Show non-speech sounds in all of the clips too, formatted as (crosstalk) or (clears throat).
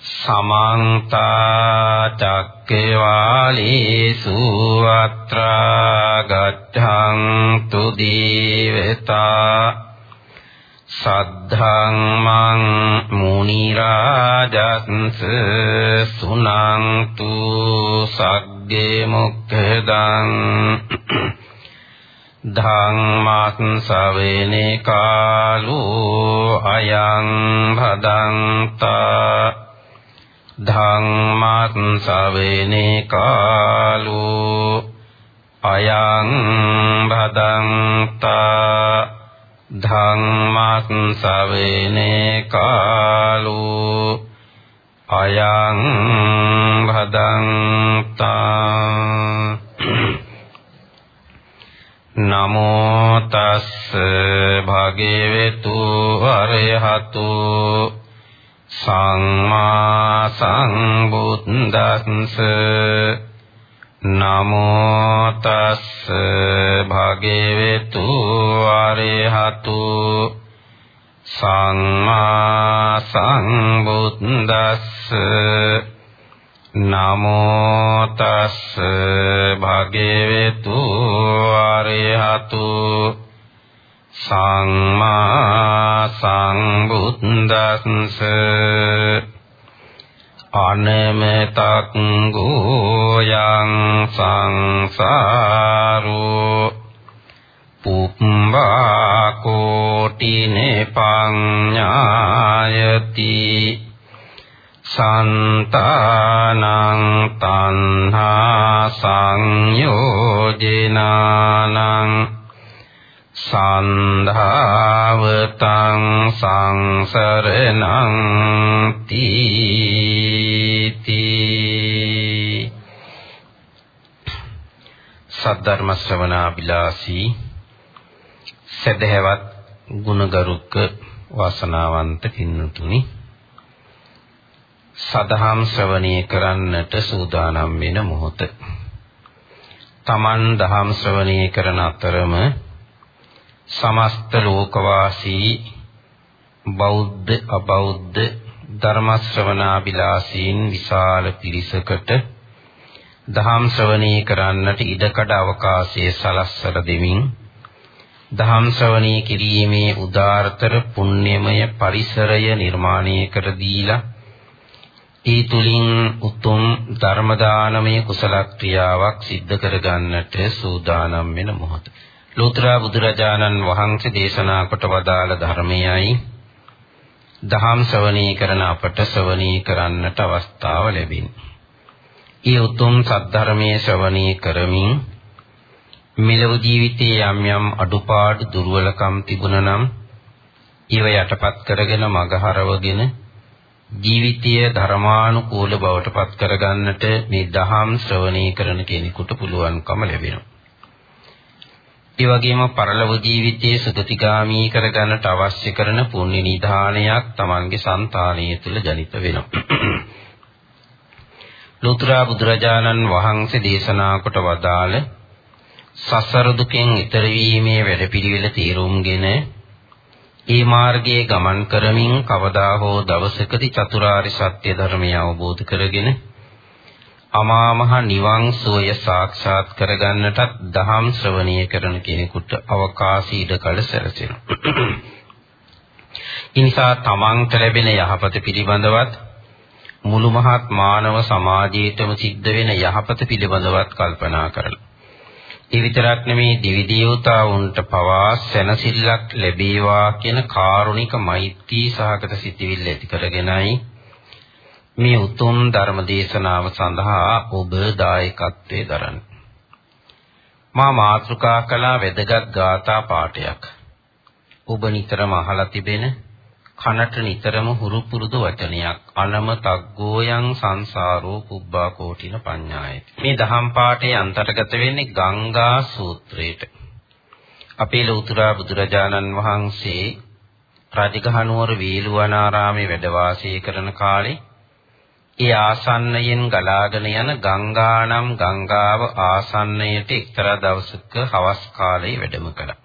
සමන්ත චක්කවාලේසු අත්‍රා ගච්ඡන්තු දීවතා සද්ධම්මං මුනි රාජස්ස සුනන්තු සග්ගේ මොක්ඛදං ධම්මස් සවේනේ කාලෝ අයං භදන්තා ධම්මත් සවේනේ කාලෝ අයං භදන්තා ධම්මත් සවේනේ කාලෝ අයං භදන්තා නමෝ තස්ස භගේවතු අරහතෝ සම්මා සංබුද්දස්ස නමෝ තස්ස භගේවතු ආරහතු සම්මා සංබුද්දස්ස නමෝ තස්ස භගේවතු ආරහතු සම්මා සංබුද්දස්ස අනමතක් ගෝයං සංසාරෝ පුම්බා කෝටිනේ පඤ්ඤායති සන්තානං තණ්හා සංයෝජනානං සන්ධාවතං සංසරණං තීති. සද්ධර්ම ශ්‍රවණාබිලාසී සදහැවත් ගුණගරුක වාසනාවන්ත පින්තුනි සදහම් ශ්‍රවණය කරන්නට සූදානම් වෙන මොහොත. තමන් දහම් ශ්‍රවණය කරන අතරම සමස්ත ලෝකවාසී බෞද්ධ අබෞද්ධ ධර්ම ශ්‍රවණාබිලාසීන් විශාල පිරිසකට දහම් ශ්‍රවණී කරන්නට ඉඩකඩ අවකාශය සලස්සර දෙමින් දහම් ශ්‍රවණී කිරීමේ උදාාරතර පුණ්‍යමය පරිසරය නිර්මාණය කර දීලා ඒ තුලින් උතුම් ධර්ම දානමය කුසල ක්‍රියාවක් සිද්ධ කර ගන්නට සූදානම් වෙන මොහොත. ලෝතර බුදුරජාණන් වහන්සේ දේශනා කොට වදාළ ධර්මයයි දහම් ශ්‍රවණී කරන අපට ශ්‍රවණී කරන්නට අවස්ථාව ලැබින්නේ. ඊ උතුම් සද්ධර්මයේ ශ්‍රවණී කරමින් මෙලොව ජීවිතයේ යම් යම් අඩුපාඩු දුර්වලකම් තිබුණා නම් ඒව යටපත් කරගෙන මගහරවගෙන ජීවිතය ධර්මානුකූල බවට පත් කරගන්නට මේ දහම් ශ්‍රවණී කරන කෙනෙකුට පුළුවන්කම ලැබෙනවා. ඒ වගේම පරලොව ජීවිතයේ සුගතිගාමී කරගන්නට අවශ්‍ය කරන පුණ්‍ය නිධානයක් Tamanගේ సంతානීය තුල ජනිත වෙනවා. (clears throat) ලෝතර බුදුරජාණන් වහන්සේ දේශනා කොට වදාළ සසර දුකෙන් ඈතර වීමේ වැඩපිළිවෙල තීරුම්ගෙන ඒ මාර්ගයේ ගමන් කරමින් කවදා හෝ දවසකදී චතුරාර්ය සත්‍ය ධර්මය අවබෝධ කරගෙන අමා මහ නිවන් සෝය සාක්ෂාත් කරගන්නටත් දහම් ශ්‍රවණීය කරන කෙනෙකුට අවකාශී ඉඩකඩ සැලසෙනවා. (clears throat) ඉනිසා තමන්ට ලැබෙන යහපත පිළිබඳවත් මුළු මහත් මානව සමාජයේටම සිද්ධ වෙන යහපත පිළිබඳවත් කල්පනා කරලා. ඒ විතරක් නෙමේ දිවි දේවතාවුන්ට පවා සැනසෙල්ලක් ලැබේවා කියන කාරුණික මෛත්‍රී සහගත සිතිවිල්ල ඇති කරගෙනයි මේ උතුම් ධර්ම දේශනාව සඳහා ඔබ දායකත්වයේ දරන්න. මා මාතෘකා කළා වැදගත් ගාථා පාඨයක්. ඔබ නිතරම අහලා තිබෙන කනට නිතරම හුරු පුරුදු වචනයක් අනම තග්ගෝයන් සංසාරෝ පුබ්බා කෝටින පඤ්ඤායති. මේ දහම් පාඨයේ අන්තර්ගත වෙන්නේ ගංගා සූත්‍රයට. අපේ ලෞතර බුදුරජාණන් වහන්සේ රාජගහනුවර වේළුවනාරාමේ වැඩ වාසය කරන කාලේ ඒ ආසන්නයෙන් ගලාගෙන යන ගංගානම් ගංගාව ආසන්නයට එක්තරා දවසක හවස් කාලයේ වැඩම කළා.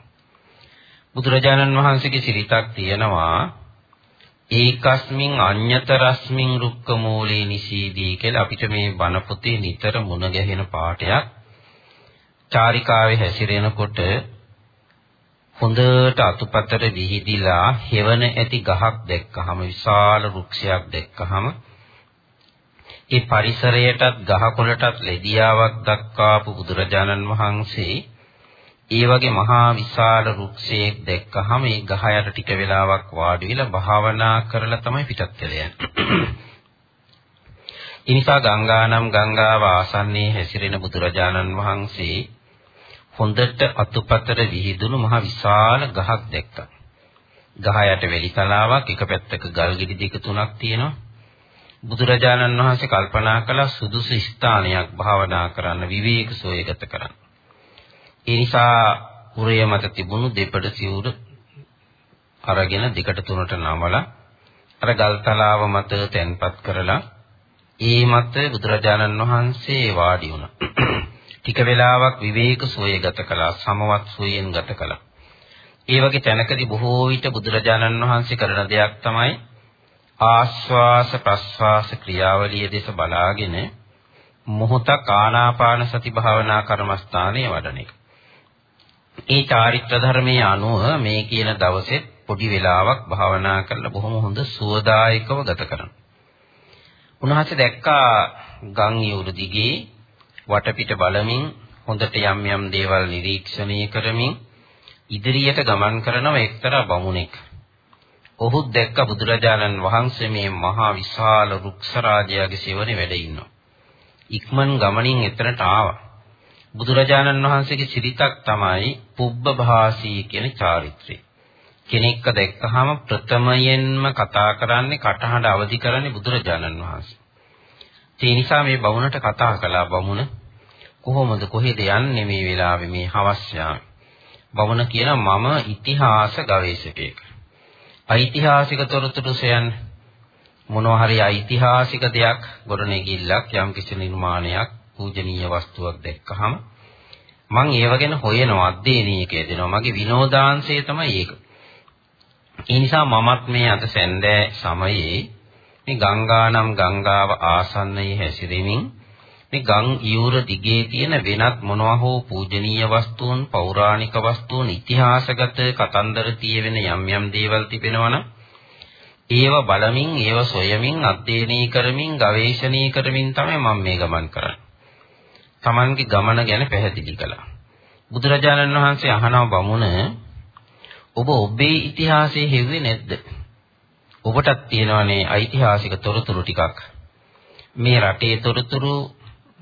බුදුරජාණන් වහන්සේගේ සිරිතක් තියෙනවා ඒකස්මින් අඤ්‍යතරස්මින් රුක්ක මූලේ නිසීදී කියලා අපිට මේ බණ පොතේ නිතර මුණ ගැහෙන පාඩයක් චාරිකාවේ හැසිරෙනකොට හොඳට අතුපතර විහිදිලා හෙවණ ඇති ගහක් දැක්කහම විශාල වෘක්ෂයක් දැක්කහම ඒ පරිසරයටත් ගහකොළටත් ලෙදියාවක් දක්වාපු බුදුරජාණන් වහන්සේ ඒ වගේ මහා විශාල වෘක්ෂයක් දැක්කහම ඒ ගහ යට ටික වෙලාවක් වාඩි වෙලා භාවනා කරලා තමයි පිටත් වෙලා යන්නේ. ඒ නිසා ගංගානම් ගංගාව ආසන්නයේ හැසිරෙන බුදුරජාණන් වහන්සේ හොඳට අතුපතර විහිදුණු මහ විශාල ගහක් දැක්කා. ගහ යට වෙලි තලාවක් එක පැත්තක ගල් ගෙඩි දෙක තුනක් තියෙනවා. බුදුරජාණන් වහන්සේ කල්පනා කළා සුදුසු ස්ථානයක් භාවනා කරන්න විවේක සෝයගත කරන්න. ඒ නිසා උරය මත තිබුණු දෙපඩ සිවුර අරගෙන දෙකට තුනට නමලා අර ගල් තලාව මත තැන්පත් කරලා ඒ මත බුදුරජාණන් වහන්සේ වාඩි වුණා. (clears throat) ටික වෙලාවක් විවේක සෝය ගත කළා සමවත් සෝයෙන් ගත කළා. ඒ වගේ තැනකදී බොහෝ විට බුදුරජාණන් වහන්සේ කරන දෙයක් තමයි ආස්වාස ප්‍රස්වාස ක්‍රියාවලිය දෙස බලාගෙන මොහොතක් ආනාපාන සති භාවනා කර්මස්ථානයේ වඩන එක. ඒ චාරිත්‍ර ධර්මයේ අනුව මේ කියන දවසේ පොඩි වෙලාවක් භාවනා කරලා බොහොම හොඳ සුවදායකව ගත කරනවා. උන්වහන්සේ දැක්කා ගම් යුරු දිගේ වටපිට බලමින් හොඳට යම් යම් දේවල් නිරීක්ෂණය කරමින් ඉදිරියට ගමන් කරනව එක්තරා බමුණෙක්. ඔහු දැක්ක බුදුරජාණන් වහන්සේ මේ මහා විශාල රුක්ෂ රාජයාගේ සෙවණේ වැඩ ඉන්නවා. ඉක්මන් ගමනින් එතනට ආවා. බුදුරජාණන් වහන්සේගේ සිරිතක් තමයි පුබ්බ භාසී කියන චාරිත්‍රය. කෙනෙක්ව දැක්කහම ප්‍රථමයෙන්ම කතා කරන්නේ කටහඬ අවදි කරන්නේ බුදුරජාණන් වහන්සේ. ඒ නිසා මේ බමුණට කතා කළා බමුණ කොහොමද කොහෙද යන්නේ මේ වෙලාවේ මේ හවස් යාමේ. බමුණ කියන මම ඉතිහාස ගවේෂකයෙක්. ඓතිහාසික තොරතුරු සොයන්න මොනවා හරි ඓතිහාසික දෙයක් ගොඩනැගිල්ලක් යම් කිසි නිර්මාණයක් පූජනීය වස්තුවක් දැක්කහම මම ඒව ගැන හොයනවා අධ්‍යයනයක යෙදෙනවා මගේ විනෝදාංශය තමයි ඒක. ඒ නිසා මමත් මේ අද සැන්දෑ සමයේ මේ ගංගානම් ගංගාව ආසන්නයේ හැසිරෙමින් මේ ගම් ඊවුර දිගේ තියෙන වෙනත් මොනවා හෝ පූජනීය වස්තුන් පෞරාණික වස්තුන් ඉතිහාසගත කතන්දර තියෙන යම් යම් දේවල් තිබෙනවනම් ඒව බලමින් ඒව සොයමින් අධ්‍යයනය කරමින් ගවේෂණය කරමින් තමයි මම මේ ගමන් කරන්නේ. Tamanගේ ගමන ගැන පැහැදිලි කළා. බුදුරජාණන් වහන්සේ අහනවා බමුණ ඔබ ඔබේ ඉතිහාසය හෙව්වේ නැද්ද? ඔබටත් තියෙනවනේ ඓතිහාසික තොරතුරු ටිකක්. මේ රටේ තොරතුරු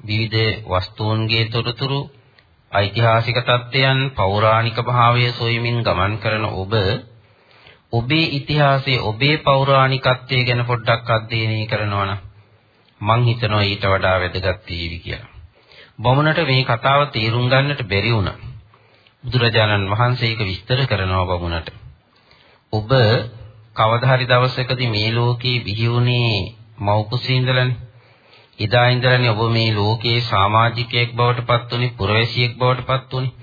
විවිධ වස්තුන්ගේ තොරතුරු ඓතිහාසික තත්ත්වයන් පෞරාණික භාවය සොයමින් ගමන් කරන ඔබ ඔබේ ඉතිහාසයේ ඔබේ පෞරාණිකත්වය ගැන පොඩ්ඩක් අධ්‍යයනය කරනවා නම් මං හිතනවා ඊට වඩා වැදගත් වේවි කියලා. බමුණට මේ කතාව තේරුම් ගන්නට බැරි වුණා. බුදුරජාණන් වහන්සේ ඒක විස්තර කරනවා බමුණට. ඔබ කවදා හරි දවසකදී මේ ලෝකේ බිහි වුණේ මව් කුසේ ඉඳලානේ. එදා ඉඳලානේ ඔබ මේ ලෝකයේ සමාජිකයෙක් බවට පත් වුණේ, පුරවැසියෙක් බවට පත් වුණේ.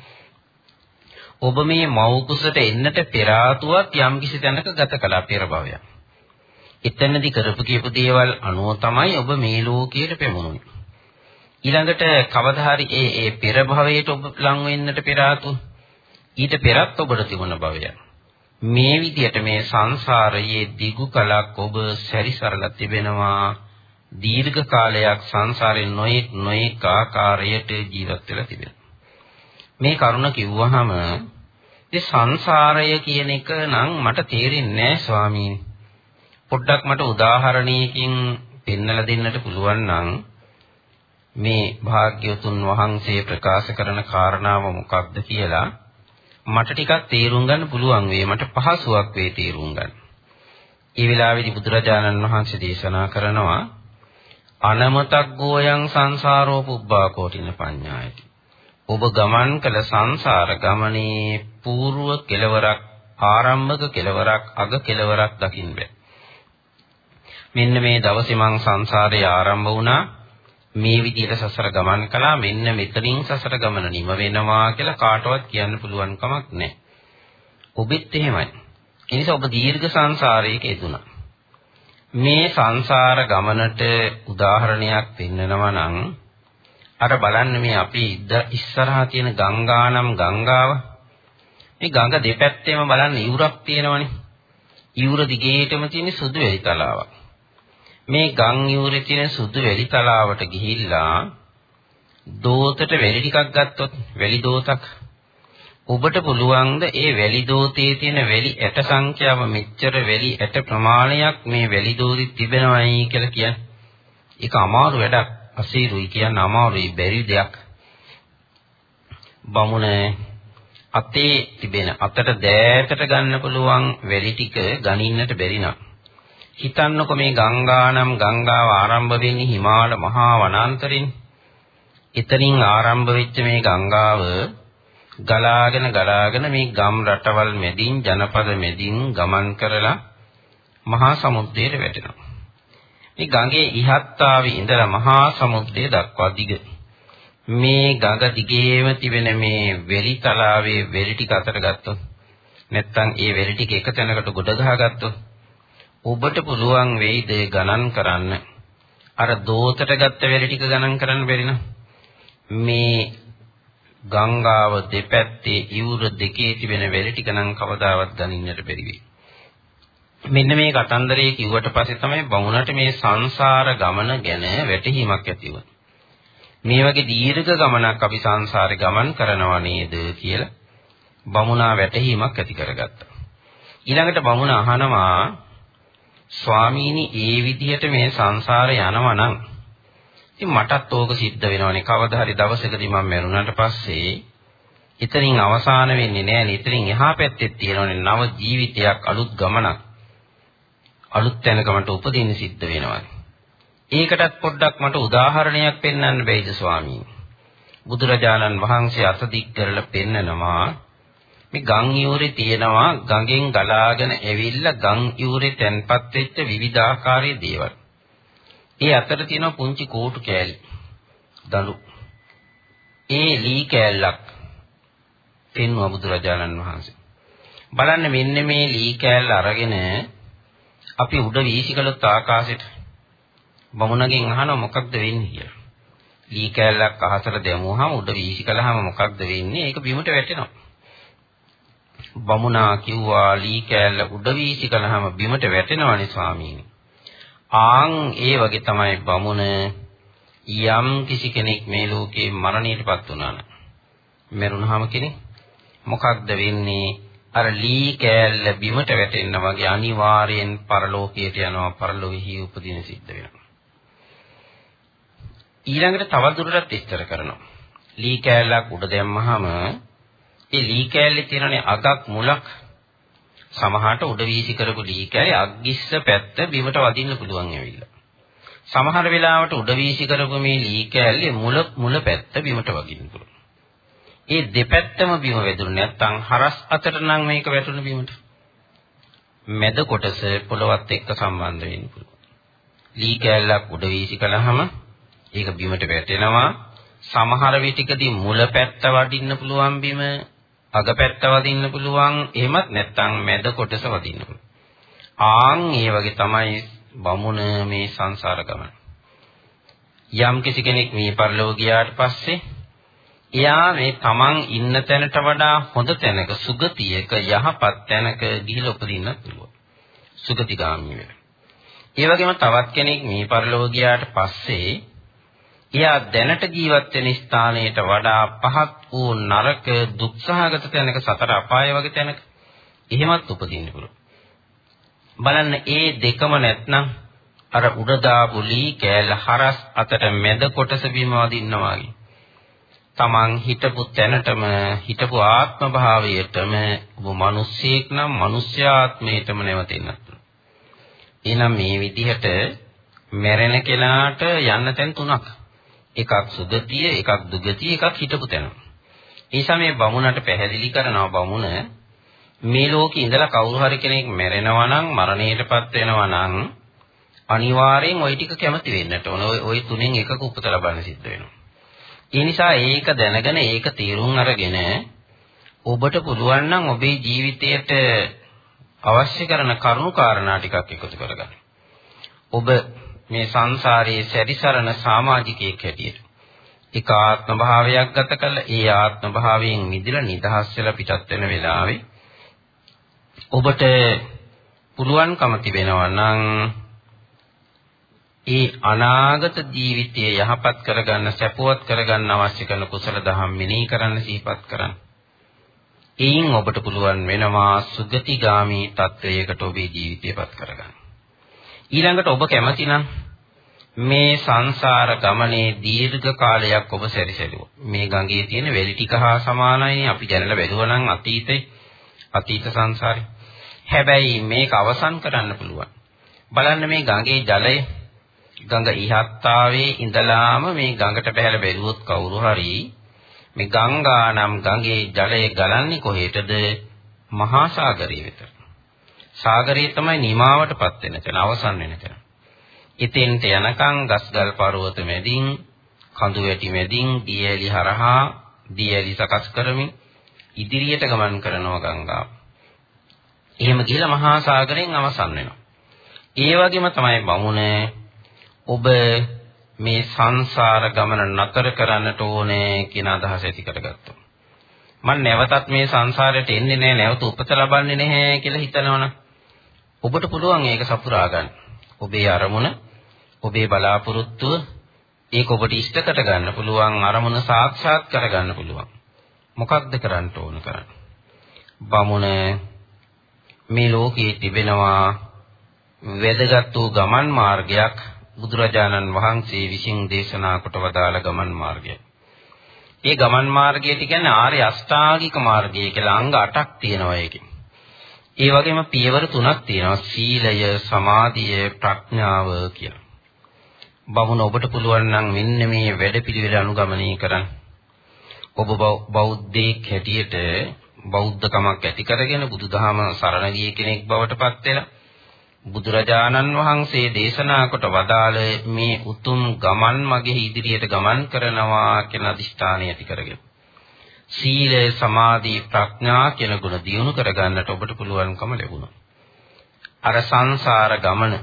ඔබ මේ මව් කුසට එන්නට පෙර ආතුවක් යම්කිසි තැනක ගත කළා පෙර භවයක්. එතනදී කරපු කියපු දේවල් අනුව තමයි ඔබ මේ ලෝකයට පැමුණුනේ. ඊළඟට කවදා හරි ඒ ඒ පෙර භවයට ඔබ ලං වෙන්නට පෙර ආතු ඊට පෙරත් ඔබට තිබුණ භවයක්. මේ විදිහට මේ සංසාරයේ දිගු කලක් ඔබ සැරිසරලා තිබෙනවා දීර්ඝ කාලයක් සංසාරේ නොයෙක් නොයෙක් ආකාරයට ජීවත් වෙලා තිබෙනවා. මේ කරුණ කිව්වහම ඒ සංසාරය කියන එක නම් මට තේරෙන්නේ නැහැ ස්වාමීනි. පොඩ්ඩක් මට උදාහරණයකින් පෙන්නලා දෙන්නට පුළුවන් නම් මේ භාග්‍යවතුන් වහන්සේ ප්‍රකාශ කරන කාරණාව මොකක්ද කියලා මට ටිකක් තේරුම් ගන්න පුළුවන් වේ මට පහසුවක් වේ තේරුම් ගන්න. ඒ වෙලාවේදී බුදුරජාණන් වහන්සේ දේශනා කරනවා අනමතක් ගෝයන් සංසාරෝ පුබ්බා කෝටින පඤ්ඤායති. ඔබ ගමන් කළ සංසාර ගමනේ పూర్ව කෙලවරක් ආරම්භක කෙලවරක් අග කෙලවරක් දකින්න බෑ. මෙන්න මේ දවසේ මං සංසාරේ ආරම්භ වුණා මේ විදිහට සසර ගමන් කළා මෙන්න මෙතනින් සසර ගමන නිම වෙනවා කියලා කාටවත් කියන්න පුළුවන් කමක් නැහැ. ඔබෙත් එහෙමයි. ඒ නිසා ඔබ දීර්ඝ සංසාරයක යෙදුණා. මේ සංසාර ගමනට උදාහරණයක් පෙන්නනවා නම් අර බලන්න මේ අපි ඉස්සරහා තියෙන ගංගානම් ගංගාව. මේ ගඟ දෙපැත්තේම බලන්න ඉවුරක් තියෙනවනේ. ඉවුර දිගේටම තියෙන සුදු වැලි තලාවක්. මේ ගම් ඉවුරේ තියෙන සුදු වැලි තලාවට ගිහිල්ලා දෝතට වැලි ටිකක් ගත්තොත් වැලි දෝතක් ඔබට පුළුවන්ද ඒ වැලි දෝතයේ තියෙන වැලි ඇට සංඛ්‍යාව මෙච්චර වැලි ඇට ප්‍රමාණයක් මේ වැලි දෝතෙ තිබෙනවයි කියලා කියන්නේ. ඒක අමාරු වැඩක්. අසීරුයි කියන්න අමාරුයි බැරි දෙයක්. බමුණ අතේ තිබෙන අතට දෑතට ගන්න පුළුවන් වැලි ටික ගනින්නට බැරි නම් හිතන්නකො මේ ගංගානම් ගංගාව ආරම්භ වෙන්නේ හිමාල මහා වනාන්තරෙන්. එතනින් ආරම්භ වෙච්ච මේ ගංගාව ගලාගෙන ගලාගෙන මේ ගම් රටවල් මැදින් ජනපද මැදින් ගමන් කරලා මහා සමුද්‍රයට වැටෙනවා. මේ ගඟේ ඉහත්තාවේ ඉඳලා මහා සමුද්‍රය දක්වා දිග. මේ ගඟ දිගේම තිබෙන මේ වෙලි තලාවේ වෙලි ටික අතර ගත්තොත් නැත්තම් ඒ වෙලි ටික එක තැනකට ගොඩ ගහගත්තොත් ඔබට පුළුවන් වෙයිද ගණන් කරන්න අර දෝතට ගත්ත වෙලි ටික ගණන් කරන්න බැරි මේ ගංගාව දෙපැත්තේ ඉවුර දෙකේ තිබෙන වෙලි ටික නම් කවදාවත් ගණින්නට බැරි වෙයි. මෙන්න මේ කතන්දරේ කිව්වට පස්සේ තමයි බමුණට මේ සංසාර ගමන ගැන වැටහීමක් ඇති වුනේ. මේ වගේ දීර්ඝ ගමනක් අපි සංසාරේ ගමන් කරනවා නේද කියලා බමුණා වැටහීමක් ඇති කරගත්තා. ඊළඟට බමුණ අහනවා ස්වාමීනි ඒ විදිහට මේ සංසාරේ යනවා නම් ඉතින් මටත් ඕක සිද්ධ වෙනවනේ කවදා හරි දවසකදී මම මරුණාට පස්සේ එතනින් අවසාන වෙන්නේ නැහැ නේ. එහා පැත්තේ තියෙනවනේ නව ජීවිතයක් අලුත් ගමනක්. අලුත් තැනක මට උපදින්න සිද්ධ වෙනවා. ඒකටත් පොඩ්ඩක් මට උදාහරණයක් පෙන්වන්න බැයිද ස්වාමීන්? බුදුරජාණන් වහන්සේ අත දික් කරලා පෙන්නනවා මේ ගම් යූරේ තියෙනවා ගඟෙන් ගලාගෙන ඇවිල්ලා ගම් යූරේ තැන්පත් වෙච්ච විවිධාකාරයේ දේවල්. ඒ අතර තියෙනවා පුංචි කෝටු කෑලි. දලු. ඒ ලී කෑල්ලක් පෙන්වුවා බුදුරජාණන් වහන්සේ. බලන්න මෙන්න මේ ලී කෑල්ල අරගෙන අපි උඩ වීසිකලොත් ආකාශයට බමුණගෙන් අහනවා මොකක්ද වෙන්නේ කියලා. ලී කෑල්ලක් අහසට දැමුවාම උඩ වීසිකලහම මොකක්ද වෙන්නේ? ඒක බිමට වැටෙනවා. බමුණා කිව්වා ලී කෑල්ල උඩ වීසිකලහම බිමට වැටෙනවනේ ස්වාමීනි. ආන් ඒ වගේ තමයි බමුණ යම් කිසි කෙනෙක් මේ ලෝකේ මරණයටපත් වුණා නම් මරුණාම කෙනෙක් මොකක්ද වෙන්නේ? අර ලී කෑල්ල බිමට වැටෙන්න වගේ අනිවාර්යෙන් පරලෝකයට යනවා පරලෝකෙහි උපදින සිද්ධ වෙනවා. ඊළඟට තවදුරටත් විස්තර කරනවා. ලී කෑල්ලක් උඩ දැම්මහම ඒ ලී කෑල්ලේ තියෙනනේ අගක් මුලක් සමහරට උඩ වීසි කරපු ලී කැලේ අග්ගිස්ස පැත්ත බිමට වදින්න පුළුවන් ඇවිල්ලා. සමහර වෙලාවට උඩ වීසි කරපු මේ ලී කැලේ මුල මුල පැත්ත බිමට වදින්න පුළුවන්. ඒ දෙපැත්තම බිම වැදුණු නැත්නම් හරස් අතට නම් මේක වැටුණු බිමට. මැද කොටස පොළවත් එක්ක සම්බන්ධ වෙන්න පුළුවන්. ලී කැලක් උඩ වීසි කළාම ඒක බිමට වැටෙනවා. සමහර විටකදී මුල පැත්ත වදින්න පුළුවන් බිම අග පැත්ත වදින්න පුළුවන් එහෙමත් නැත්නම් මැද කොටස වදින්න පුළුවන්. ආන් ඒ වගේ තමයි බමුණ මේ සංසාර ගමන. යම් කිසි කෙනෙක් මේ පරිලෝක ගියාට පස්සේ එයා මේ තමන් ඉන්න තැනට වඩා හොඳ තැනක සුගතියක යහපත් තැනක ගිහිලා උපදින්න පුළුවන්. සුගතිගාමී වෙන. ඒ වගේම තවත් කෙනෙක් මේ පරිලෝක ගියාට පස්සේ එයා දැනට ජීවත් වෙන ස්ථානයට වඩා පහත් වූ නරක දුක්සහගත තැනක සතර අපාය වගේ තැනක එහෙමත් උපදින්න පුළුවන්. බලන්න ඒ දෙකම නැත්නම් අර උඩ දාපු ලී කෑල්ල හරස් අතට මැද කොටස බිම වදින්නවා වගේ. Taman හිටපු තැනටම හිටපු ආත්ම භාවයටම ඔබ මිනිස්සෙක් නම් මිනිස්යාත්මයටම නැවතෙන්නත්. එහෙනම් මේ විදිහට මැරෙන කෙනාට යන්න තැන් තුනක්. එකක් සුගතිය, එකක් දුගතිය, එකක් හිටපු තැන. ඒ සමේ බමුණට පැහැදිලි කරනවා බමුණ මේ ලෝකේ ඉඳලා කවුරු හරි කෙනෙක් මැරෙනවා නම් මරණයටපත් වෙනවා නම් අනිවාර්යෙන් ওই ටික කැමති වෙන්නට ඕන. ওই ওই තුනෙන් එකක උපත ලබන්න සිද්ධ වෙනවා. ඒ නිසා ඒක දැනගෙන ඒක තීරුම් අරගෙන ඔබට පුළුවන් නම් ඔබේ ජීවිතයට අවශ්‍ය කරන කරුණු කාරණා ටිකක් එකතු කරගන්න. ඔබ මේ සංසාරයේ සැරිසරන සමාජිකයෙක් හැටියට එක ආත්ම භාවයක් ගත කළ ඒ ආත්ම භාවයෙන් මිදලා නිදහස් වෙලා පිටත් වෙන වෙලාවේ ඔබට පුළුවන්කම තිබෙනවා නම් ඒ අනාගත ජීවිතය යහපත් කරගන්න සැපවත් කරගන්න අවශ්‍ය කරන කුසල දහම් මෙනෙහි කරන්න සිහිපත් කරන්න. එයින් ඔබට පුළුවන් වෙනවා සුගතිගාමී තත්වයකට ඔබේ ජීවිතයපත් කරගන්න. ඊළඟට ඔබ කැමතිනම් මේ සංසාර ගමනේ දීර්ඝ කාලයක් ඔබ සැරිසැලුවා. මේ ගඟේ තියෙන වැලි ටික හා සමානයි අපි දැනලා බැලුවා නම් අතීතේ අතීත සංසාරේ. හැබැයි මේක අවසන් කරන්න පුළුවන්. බලන්න මේ ගඟේ ජලය ගඟ ඉහත්තාවේ ඉඳලාම මේ ගඟට බහැලා බැලුවොත් කවුරු හරි මේ ගංගා නම් ගඟේ ජලය ගලන්නේ කොහෙටද? මහා සාගරය වෙත. සාගරය තමයි නිමාවටපත් වෙන තැන, අවසන් වෙන තැන. ඉතින්ට යනකම් ගස්ගල් පර්වත මැදින්, කඳු වැටි මැදින්, දියැලි හරහා දියැලි සකස් කරමින් ඉදිරියට ගමන් කරනවා ගංගාව. එහෙම ගිහලා මහා සාගරයෙන් අවසන් වෙනවා. ඒ වගේම තමයි බමුණේ ඔබ මේ සංසාර ගමන නතර කරන්නට ඕනේ කියන අදහස ඇති කරගත්තා. මම නැවතත් මේ සංසාරයට එන්නේ නැහැ නැවත උපත ලබන්නේ නැහැ කියලා හිතනවනම් ඔබට පුළුවන් ඒක සපුරා ගන්න. ඔබේ අරමුණ, ඔබේ බලාපොරොත්තුව ඒක ඔබට ඉෂ්ට කර ගන්න පුළුවන් අරමුණ සාක්ෂාත් කර ගන්න පුළුවන්. මොකක්ද කරන්න ඕන කරන්නේ? බමුණ මේ ලෝකයේ තිබෙනවා වැදගත් වූ ගමන් මාර්ගයක් බුදුරජාණන් වහන්සේ විසින් දේශනා කොට වදාළ ගමන් මාර්ගය. ඒ ගමන් මාර්ගයට කියන්නේ ආර්ය අෂ්ටාංගික මාර්ගය කියලා අංග 8ක් තියෙනවා ඒකේ. ඒ වගේම පියවර තුනක් තියෙනවා සීලය, සමාධිය, ප්‍රඥාව කියලා. බමුණ ඔබට පුළුවන් නම් මෙන්න මේ වැඩපිළිවෙල අනුගමනය කරන්න. ඔබ බෞද්ධයෙක් හැටියට බෞද්ධකමක් ඇති කරගෙන බුදුදහම සරණ ගිය කෙනෙක් බවට පත් වෙලා බුදුරජාණන් වහන්සේ දේශනා කොට වදාළ මේ උතුම් ගමන් මගේ ඉදිරියට ගමන් කරනවා කියන අදිෂ්ඨානය ඇති කරගෙන සීල සමාධි ප්‍රඥා කියන ගුණ දියුණු කරගන්නට ඔබට පුළුවන්කම ලැබුණා. අර සංසාර ගමන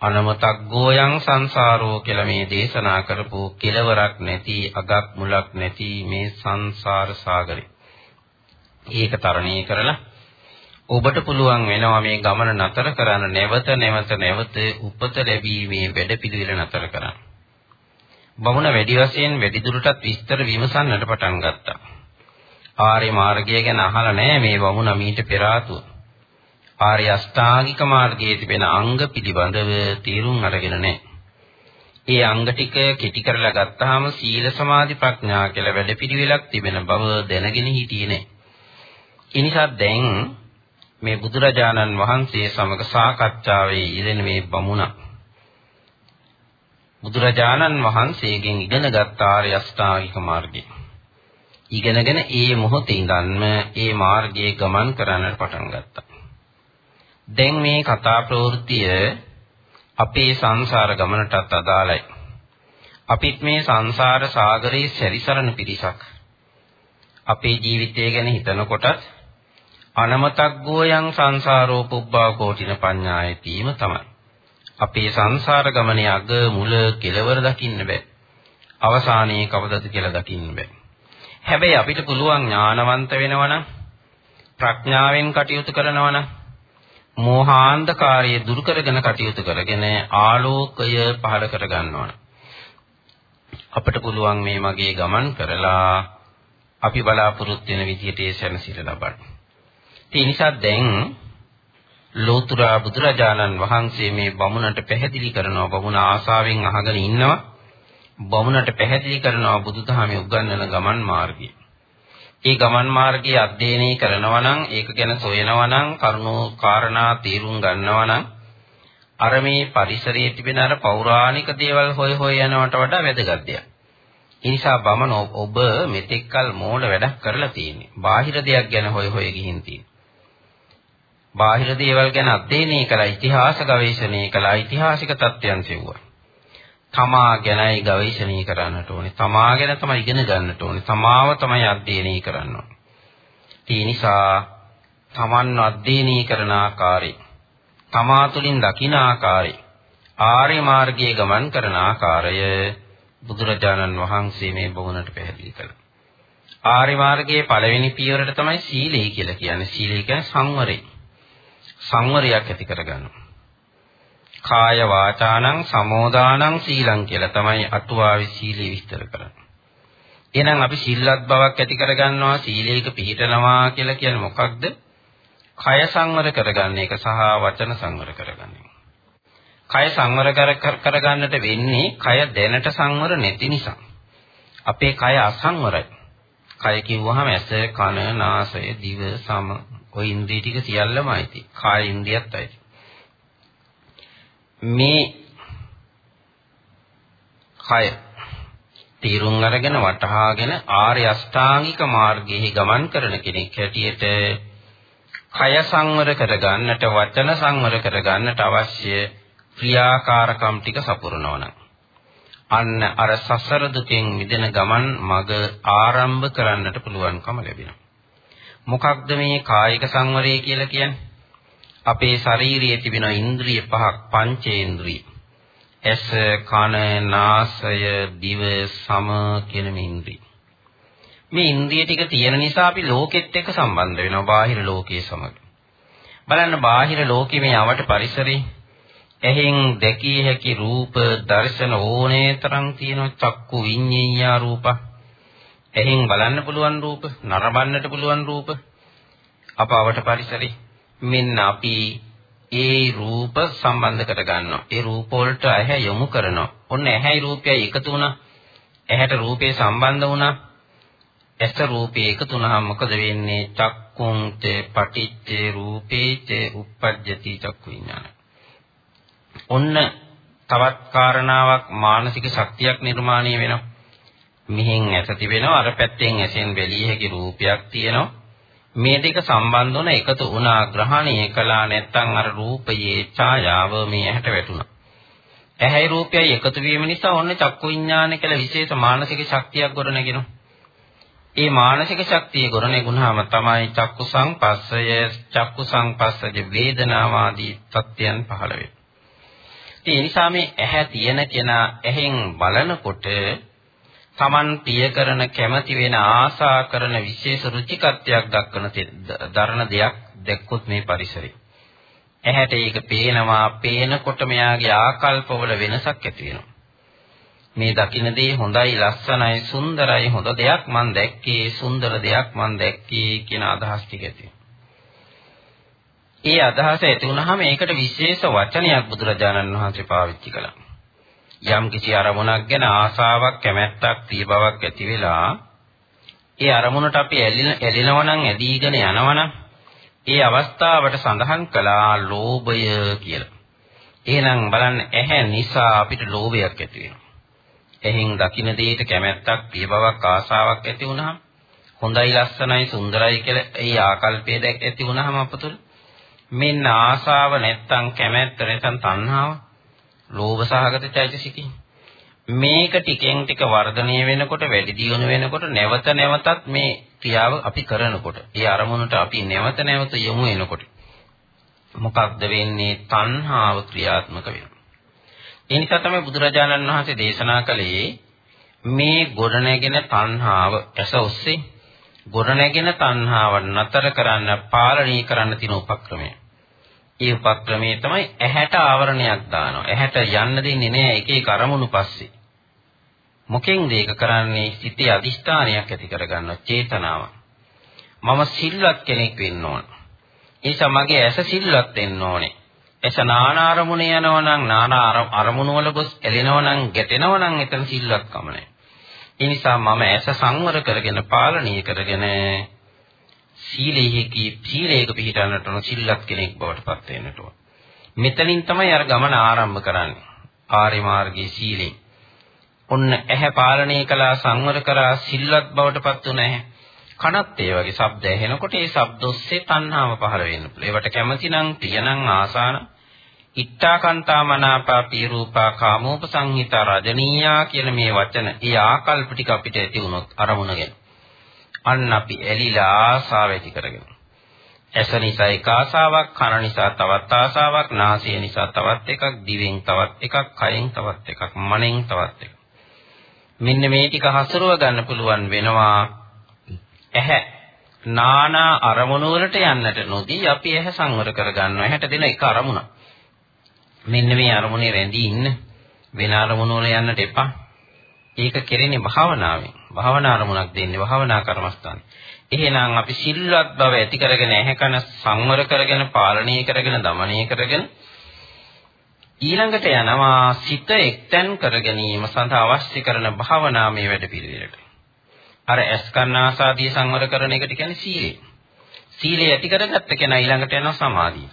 අනමතක් ගෝයන් සංසාරෝ කියලා මේ දේශනා කරපු කෙලවරක් නැති අගක් මුලක් නැති මේ සංසාර සාගරේ. ඒක තරණය කරලා ඔබට පුළුවන් වෙනවා මේ ගමන නතර කරන්න නැවත නැවත නැවත උපත ලැබීමේ වැඩපිළිවෙල නතර කරන්න. බමුණ වැඩි වශයෙන් වැඩිදුරටත් විස්තර විමසන්නට පටන් ගත්තා. ආර්ය මාර්ගය ගැන අහලා නැහැ මේ වමුණ මීට පෙර ආතුව. ආර්ය අෂ්ටාංගික මාර්ගයේ තිබෙන අංග පිළිබඳව තීරුම් අරගෙන නැහැ. ඒ අංග ටික කෙටි කරලා ගත්තාම සීල සමාධි ප්‍රඥා කියලා වැඩපිළිවෙලක් තිබෙන බව දැනගෙන හිටියේ නැහැ. ඒ නිසා දැන් මේ බුදුරජාණන් වහන්සේ සමග සාකච්ඡාවේ යෙදෙන මේ බමුණා බුදුරජාණන් වහන්සේගෙන් ඉගෙනගත් ආර්ය අෂ්ටාංගික මාර්ගය ඉගෙනගෙන ඒ මොහොතේ ඉඳන්ම ඒ මාර්ගයේ ගමන් කරන්නට පටන් ගත්තා. දැන් මේ කතා ප්‍රවෘත්තිය අපේ සංසාර ගමනටත් අදාළයි. අපිත් මේ සංසාර සාගරයේ සැරිසරන පිරිසක්. අපේ ජීවිතය ගැන හිතනකොටත් අනමතග්ගෝ යං සංසාරෝ පුබ්බා කෝටින පඤ්ඤායතීම තමයි. අපේ සංසාර ගමනේ අග මුල කෙලවර දකින්න බෑ. අවසානයේ කවදද කියලා දකින්න බෑ. හැබැයි අපිට පුළුවන් ඥානවන්ත වෙනවනම් ප්‍රඥාවෙන් කටයුතු කරනවනම් මෝහාන්ධකාරය දුරු කරගෙන කටයුතු කරගෙන ආලෝකය පහළ කර ගන්නවනම් අපිට පුළුවන් මේ මගේ ගමන් කරලා අපි බලාපොරොත්තු වෙන විදිහට ඒ සැනසීම ලබන්න. ඒ නිසා දැන් ලෝතර බුදුරජාණන් වහන්සේ මේ බමුණට පැහැදිලි කරනවා බමුණ ආසාවෙන් අහගෙන ඉන්නවා බමුණට පැහැදිලි කරනවා බුදුදහමේ උගන්වන ගමන් මාර්ගය. ඒ ගමන් මාර්ගය අධ්‍යයනය කරනවා නම් ඒක ගැන සොයනවා නම් කරුණෝ කාරණා තීරුම් ගන්නවා නම් අර මේ පරිසරයේ තිබෙන අර පෞරාණික දේවල් හොය හොය යනවට වඩා වැදගත් දෙයක්. ඒ නිසා බමන ඔබ මෙතෙක්කල් මෝඩ වැඩක් කරලා තියෙන්නේ. බාහිර දෙයක් ගැන හොය හොය ගිහින් තියෙන්නේ. බාහිර දේවල් ගැන අධ්‍යයනය කළා, ඉතිහාස ගවේෂණය කළා, ඓතිහාසික තත්ත්වයන් සෙව්වා. තමා ගැනයි ගවේෂණය කරන්නට ඕනේ. තමා ගැන තමයි ඉගෙන ගන්නට ඕනේ. තමාව තමයි අධ්‍යයනය කරන්න ඕනේ. ඒ නිසා තමන්ව අධ්‍යයනය කරන ආකාරය, තමා තුළින් දකින ආකාරය, ආර්ය මාර්ගයේ ගමන් කරන ආකාරය බුදුරජාණන් වහන්සේ මේ බොහොනට පැහැදිලි කළා. ආර්ය මාර්ගයේ පළවෙනි පියවරට තමයි සීලය කියලා කියන්නේ. සීලය කියන්නේ සංවරය. සංවරයක් ඇති කරගන්නවා. කාය වාචානං සමෝදානං සීලං කියලා තමයි අටුවාවේ සීලය විස්තර කරන්නේ. එහෙනම් අපි සිල්වත් බවක් ඇති කරගන්නවා සීලයක පිළිපිටනවා කියලා කියන්නේ මොකක්ද? කය සංවර කරගන්න එක සහ වචන සංවර කරගන්න එක. කය සංවර කරගන්නට වෙන්නේ කය දැනට සංවර නැති නිසා. අපේ කය අසංවරයි. කය කිව්වහම ඇස, කන, නාසය, දිව, සම ඔය ඉන්ද්‍රිය ටික සියල්ලම අයිති. කාය ඉන්ද්‍රියත් අයිති. මේ කය තීරුම් අරගෙන වටහාගෙන ආර්ය අෂ්ටාංගික මාර්ගයේ ගමන් කරන කෙනෙක් හැටියට කය සංවර කරගන්නට වචන සංවර කරගන්නට අවශ්‍ය ක්‍රියාකාරකම් ටික සපුරනවා නම් අන්න අර සසර දුකෙන් මිදෙන ගමන් මඟ ආරම්භ කරන්නට පුළුවන්කම ලැබෙනවා. මොකක්ද මේ කායික සංවරය කියලා කියන්නේ? අපේ ශරීරයේ තිබෙන ඉන්ද්‍රිය පහක් පංචේන්ද්‍රිය. ඇස, කන, නාසය, දිව, සම කියන මේ ඉන්ද්‍රිය. මේ ඉන්ද්‍රිය ටික තියෙන නිසා අපි ලෝකෙත් එක්ක සම්බන්ධ වෙනවා බාහිර ලෝකයේ සමග. බලන්න බාහිර ලෝකෙ මේ යවට පරිසරේ එහෙන් දැකිය හැකි රූප දර්ශන ඕනේ තරම් තියෙන චක්කු විඤ්ඤාණය රූප. එහෙන් බලන්න පුළුවන් රූප, නරඹන්නට පුළුවන් රූප. අපවට පරිසරේ මෙන්න අපි ඒ රූප සම්බන්ධ කර ගන්නවා. ඒ රූප වලට ඇහැ යොමු කරනවා. ඔන්න ඇහැයි රූපයයි එකතු වුණා. ඇහැට රූපේ සම්බන්ධ වුණා. ඇස රූපේ එකතු වුණාම මොකද වෙන්නේ? චක්කුං තේ පටිච්චේ රූපේ තේ uppajjati චක්කු විඥාන. ඔන්න තවත් කාරණාවක් මානසික ශක්තියක් නිර්මාණය වෙනවා. මිහින් ඇස තිබෙනවා අර පැත්තෙන් ඇසෙන් බැලිය හැකි රූපයක් තියෙනවා. මේ දෙක සම්බන්ධ වුණ එකතු වුණා ග්‍රහණය කළා නැත්නම් අර රූපයේ ඡායාව මේ ඇහැට වැටුණා. ඇහැයි රූපයයි එකතු වීම නිසා ඔන්න චක්කු විඥාන කියලා විශේෂ මානසික ශක්තියක් ගොඩනගෙනවා. ඒ මානසික ශක්තිය ගොඩනැගුණාම තමයි චක්කු සංපස්සය, චක්කු සංපස්සජ වේදනාවාදී තත්ත්වයන් පහළ වෙන්නේ. ඒ නිසා මේ ඇහැ තියෙන කෙනා ඇහෙන් බලනකොට Taman ප්‍රිය කරන කැමති වෙන ආසා කරන විශේෂ රුචිකත්වයක් දක්වන දරන දෙයක් දැක්කොත් මේ පරිසරේ. ඇහැට ඒක පේනවා, පේනකොට මෙයාගේ ආකල්පවල වෙනසක් ඇති වෙනවා. මේ දකින්න දේ හොඳයි, ලස්සනයි, සුන්දරයි, හොඳ දෙයක් මම දැක්කේ, සුන්දර දෙයක් මම දැක්කේ කියන අදහස් ටික ඇති ඒ අදහස ඇති වුනහම ඒකට විශේෂ වචනයක් බුදුරජාණන් වහන්සේ පාවිච්චි කළා. යම් කිසි අරමුණක් ගැන ආසාවක් කැමැත්තක් ප්‍රිය බවක් ඇති වෙලා ඒ අරමුණට අපි ඇලෙනවා නම් ඇදීගෙන යනවා නම් ඒ අවස්ථාවට සඳහන් කළා ලෝභය කියලා. එහෙනම් බලන්න ඇහැ නිසා අපිට ලෝභයක් ඇති වෙනවා. එහෙන් දකින්න දෙයට කැමැත්තක් ප්‍රිය බවක් ආසාවක් ඇති වුනහම හොඳයි ලස්සනයි සුන්දරයි කියලා ඒ ආකල්පය දැක් ඇති වුනහම අපතුල මෙන්න ආසාව නැත්තම් කැමැත්ත නැත්තම් තණ්හාව ලෝභ සහගත චෛතසිකේ. මේක ටිකෙන් ටික වර්ධනය වෙනකොට වැඩි දියුණු වෙනකොට නැවත නැවතත් මේ ක්‍රියාව අපි කරනකොට ඒ අරමුණට අපි නැවත නැවත යොමු වෙනකොට මොකක්ද වෙන්නේ තණ්හාව ක්‍රියාත්මක වෙනවා. ඒ නිසා තමයි බුදුරජාණන් වහන්සේ දේශනා කළේ මේ ගොඩනැගෙන තණ්හාව ඇස ඔස්සේ ගොඩනැගෙන තණ්හාව නතර කරන්න පාලනය කරන්න තියෙන උපක්‍රමය. ඒ උපක්‍රමයේ තමයි ඇහැට ආවරණයක් දානවා. ඇහැට යන්න දෙන්නේ නෑ එක එක අරමුණු පස්සේ. මොකෙන්ද ඒක කරන්නේ? සිතේ අදිෂ්ඨානයක් ඇති කරගන්නවා චේතනාව. මම සිල්වත් කෙනෙක් වෙන්න ඕන. ඒ සමගිය ඇස සිල්වත් වෙන්න ඕනේ. එස නානා අරමුණ යනවා නම් නානා අරමුණු වල ගොස් එළෙනවා නම් ගැටෙනවා නම් එතන සිල්වත්කම නැහැ. ඒ නිසා මම ඇස සංවර කරගෙන පාලනය කරගෙන සීලෙහි සීලයක පිළිටන්නට උන සිල්ලත් කෙනෙක් බවට පත් වෙන්නට ඕන. මෙතනින් තමයි අර ගමන ආරම්භ කරන්නේ. ආර්ය මාර්ගයේ සීලෙන්. ඔන්න ඇහැ පාලනය කළා සංවර කරා සිල්වත් බවට පත් වුණ ඇහැ. කනත් ඒ වගේ ශබ්ද ඇහෙනකොට ඒ ශබ්ද ඔස්සේ තණ්හාව පහළ වෙන්න පුළුවන්. ඒවට කැමති නම් ප්‍රිය නම් ආසාන ඉත්තාකාන්තා මනාපා පීරූපා කාමෝපසංහිතා රජනීයා කියන මේ වචන ඒ ආකල්ප ටික අපිට ඇති වුණොත් අරමුණ ගැන අන්න අපි ඇලිලා ආසාව ඇති කරගෙන. ඇස නිසා එක ආසාවක්, කන නිසා තවත් ආසාවක්, නාසය නිසා තවත් එකක්, දිවෙන් තවත් එකක්, කයෙන් තවත් එකක්, මනෙන් තවත් එකක්. මෙන්න මේ ටික හසුරව ගන්න පුළුවන් වෙනවා ඇහැ නානා අරමුණු වලට යන්නට නොදී අපි ඇහැ සංවර කර ගන්නවා. ඇහැට දෙන එක අරමුණ. මෙන්න මේ අරමුණේ රැඳී ඉන්න වෙන අරමුණු වල යන්නට එපා. ඒක කෙරෙන්නේ භාවනාවෙන්. භාවනා අරමුණක් දෙන්නේ භාවනා කර්මස්ථාන. එහෙනම් අපි සිල්වත් බව ඇති කරගෙන ඇහැකන සංවර කරගෙන පාලනය කරගෙන দমনය කරගෙන ඊළඟට යනවා සිත එක්තෙන් කර ගැනීම සඳහා අවශ්‍ය කරන භාවනාමය වැඩපිළිවෙලට. අර අස්කන්නාසාදී සංවර කරන එකට කියන්නේ සීලය. සීලය ඇති කරගත්ත කෙනා ඊළඟට යනවා සමාධිය.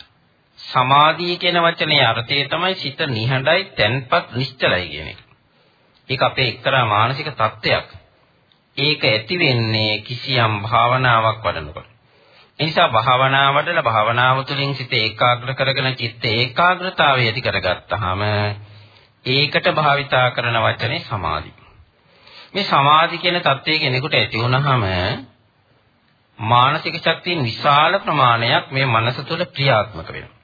සමාධිය කියන වචනේ අර්ථය තමයි සිත නිහඬයි, තැන්පත්, නිශ්චලයි කියන එක. ඒක අපේ එක්තරා මානසික தත්ත්වයක්. ඒක ඇති වෙන්නේ කිසියම් භාවනාවක් වඩනකොට. ඒ නිසා භාවනා වඩලා භාවනාව තුළින් සිත ඒකාග්‍ර කරගෙන චිත්ත ඒකාග්‍රතාවය ඇති කරගත්තාම ඒකට භාවිතා කරන වචනේ සමාධි. මේ සමාධි කියන தත්ත්වයේ කෙනෙකුට ඇති වුනහම මානසික ශක්තියෙන් විශාල ප්‍රමාණයක් මේ මනස තුළ ක්‍රියාත්මක වෙනවා.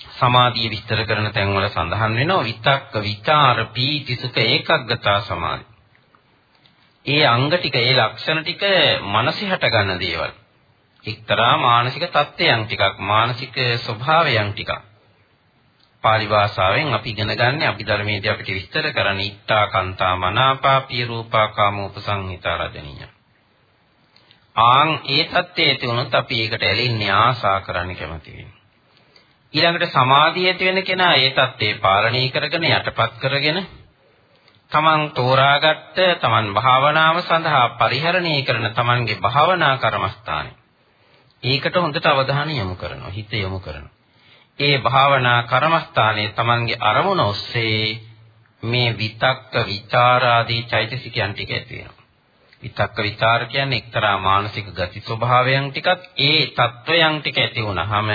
සමාධිය විස්තර කරන තැන්වල සඳහන් වෙනවා විතක්ක, විචාර, පීති, සුඛ, ඒකග්ගතා සමාධි. ඒ අංග ටික, ඒ ලක්ෂණ ටික මනසේ හට ගන්න දේවල්. එක්තරා මානසික තත්ත්වයන් ටිකක් මානසික ස්වභාවයන් ටිකක්. පාලි භාෂාවෙන් අපි ඉගෙන ගන්න අපි ධර්මයේදී අපිට විස්තර කරන ඉත්තා කන්තා මනාපා පිය රූපා කාමෝපසංහිතා රජනීය. ආන් ඒ தත්ත්වයේ තියුණොත් අපි ඒකට ඇලෙන්නේ ආසා කරන්න කැමති වෙනවා ඊළඟට සමාධිය ඇති වෙන කෙනා ඒ தත්ත්වේ පාලනය කරගෙන යටපත් කරගෙන තමන් තෝරාගත්ත තමන් භාවනාව සඳහා පරිහරණය කරන තමන්ගේ භාවනා කර්මස්ථානය. ඒකට හොඳට අවධානය යොමු කරනවා, හිත යොමු කරනවා. ඒ භාවනා කර්මස්ථානයේ තමන්ගේ අරමුණ ඔස්සේ මේ විතක්ක විචාර ආදී චෛතසිකයන් ටික ඇති වෙනවා. විතක්ක විචාර කියන්නේ එක්තරා මානසික ගති ස්වභාවයන් ටිකක් ඒ தত্ত্বයන් ටික ඇති වුණාම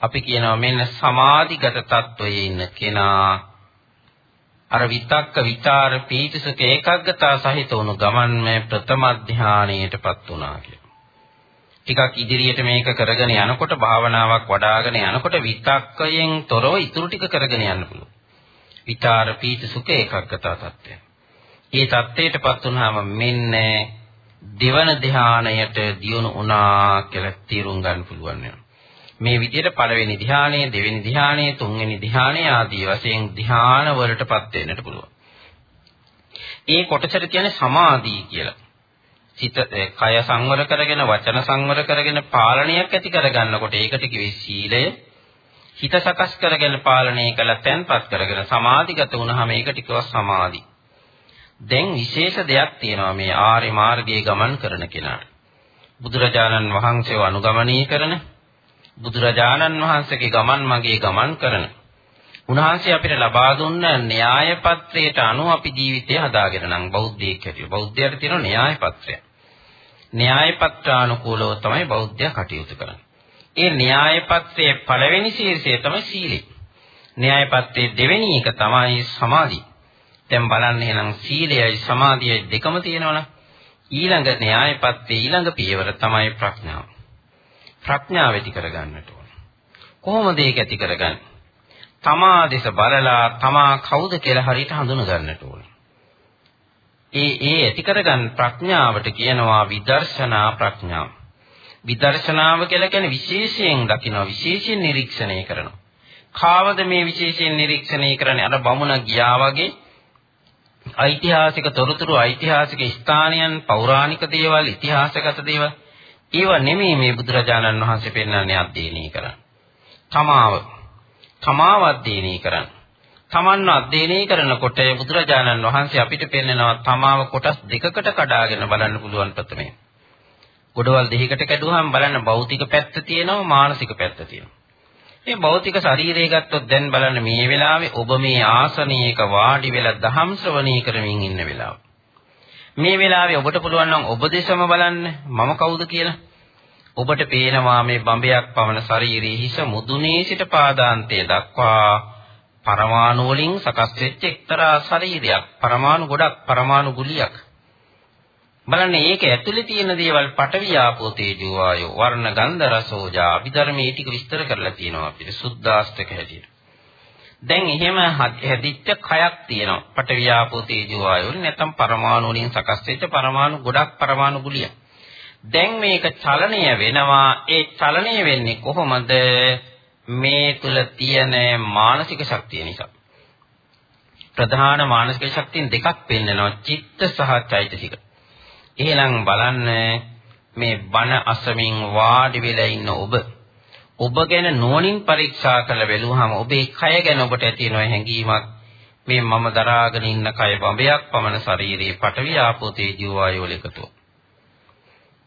අපි කියනවා මෙන්න සමාධිගත தত্ত্বයේ ඉන්න කෙනා අර විතක්ක විචාර පීතිසක ඒකග්ගතා සහිත වුණු ගමන් මේ ප්‍රථම ධානයටපත් වුණා කියලා. ටිකක් ඉදිරියට මේක කරගෙන යනකොට භාවනාවක් වඩ아가න යනකොට විතක්කයෙන් තොරව ඉතුරු ටික කරගෙන යන්න පුළුවන්. විචාර පීතිසුක ඒකග්ගතා தත්ත්වය. මේ தත්ත්වයටපත් වුණාම මෙන්න දෙවන ධානයට දියුණු වුණා කියලා තීරුම් ගන්න පුළුවන් වෙනවා. මේ විදිහට පළවෙනි ධානය, දෙවෙනි ධානය, තුන්වෙනි ධානය ආදී වශයෙන් ධාන වලටපත් වෙන්නට පුළුවන්. ඒ කොටසට කියන්නේ සමාධිය කියලා. හිත කය සංවර කරගෙන වචන සංවර කරගෙන පාලනයක් ඇති කරගන්නකොට ඒකට කිවි සීලය හිත සකස් කරගෙන පාලනය කළ තැන්පත් කරගෙන සමාධිගත වුණාම ඒකට කිව්වා සමාධි. දැන් විශේෂ දෙයක් තියෙනවා මේ ආර්ය මාර්ගයේ ගමන් කරන කෙනාට. බුදුරජාණන් වහන්සේව අනුගමනය කරන බුදුරජාණන් වහන්සේගේ ගමන් මගේ ගමන් කරන උන්වහන්සේ අපිට ලබා දුන්න න්‍යාය පත්‍රයට අනුව අපි ජීවිතය හදාගෙන නම් බෞද්ධයෙක් හැටියට බෞද්ධයට තියෙන න්‍යාය පත්‍රය. න්‍යාය පත්‍රානුකූලව තමයි බෞද්ධයා කටයුතු කරන්නේ. ඒ න්‍යාය පත්‍රයේ පළවෙනි ශීර්ෂය තමයි සීලය. න්‍යාය පත්‍රයේ දෙවෙනි එක තමයි සමාධිය. දැන් බලන්න එහෙනම් සීලයයි සමාධියයි දෙකම තියෙනවනේ. ඊළඟ න්‍යාය පත්‍රයේ ඊළඟ පියවර තමයි ප්‍රඥාව. ප්‍රඥාව ඇති කරගන්නට ඕන. කොහොමද ඒක ඇති කරගන්නේ? තමා දෙස බලලා තමා කවුද කියලා හරියට හඳුන ගන්නට ඕන. ඒ ඒ ඇති කරගන්න ප්‍රඥාවට කියනවා විදර්ශනා ප්‍රඥාව. විදර්ශනාව කියලා කියන්නේ විශේෂයෙන් දකිනවා විශේෂයෙන් නිරීක්ෂණය කරනවා. කාවද මේ විශේෂයෙන් නිරීක්ෂණය කරන්නේ අර බමුණ ගියා වගේ ඓතිහාසික තොරතුරු ඓතිහාසික ස්ථානයන් පෞරාණික දේවල් ඉතිහාසගත දේවල් ඒව නෙමෙයි මේ බුදුරජාණන් වහන්සේ පෙන්වන්නේ අධ්‍යයනය කරන්නේ. තමාව තමාව අධ්‍යයනය කරන්නේ. තමන්ව අධ්‍යයනය කරනකොට බුදුරජාණන් වහන්සේ අපිට පෙන්නනවා තමාව කොටස් දෙකකට කඩාගෙන බලන්න පුළුවන් ප්‍රථමයෙන්. ගොඩවල් දෙකකට කැඩුවාම බලන්න භෞතික පැත්ත තියෙනවා මානසික පැත්ත තියෙනවා. මේ භෞතික ශරීරය ගත්තොත් දැන් බලන්න මේ වෙලාවේ ඔබ මේ ආසනයක වාඩි වෙලා දහම් ශ්‍රවණී කරමින් ඉන්න වෙලාව. මේ වෙලාවේ ඔබට පුළුවන් නම් ඔබ දෙසම බලන්න මම කවුද කියලා. ඔබට පේනවා මේ බඹයක් පවන ශරීරයේ හිස මුදුනේ සිට පාදාන්තය දක්වා පරමාණු වලින් සකස් වෙච්ච එක්තරා ශරීරයක් පරමාණු ගොඩක් පරමාණු ගුලියක් බලන්න ඒක ඇතුලේ තියෙන දේවල් පඨවි ආපෝ තේජෝ වායෝ වර්ණ ගන්ධ රස ඕජා අභිධර්මයේ ටික විස්තර කරලා තියෙනවා අපිට සුද්ධාස්තක හැටියට. දැන් එහෙම හැදිච්ච කයක් තියෙනවා. පඨවි ආපෝ තේජෝ වායෝ වලින් නැත්නම් පරමාණු වලින් සකස් වෙච්ච පරමාණු ගොඩක් පරමාණු ගුලියක්. දැන් මේක චලනය වෙනවා. ඒ චලනය වෙන්නේ කොහොමද? මේ තුල තියෙන මානසික ශක්තිය නිසා. ප්‍රධාන මානසික ශක්තියන් දෙකක් පෙන්නනවා. චිත්ත සහ චෛතසික. එහෙනම් බලන්න මේ බණ අසමින් වාඩි වෙලා ඉන්න ඔබ ඔබ ගැන නුවණින් පරීක්ෂා කරලා බැලුවහම ඔබේ කය ගැන ඔබට ඇති වෙන හැඟීමක් මේ මම දරාගෙන ඉන්න කය බඹයක් පමණ ශරීරයේ පටවි ආපෝ තේජෝ වායෝ එකතුව.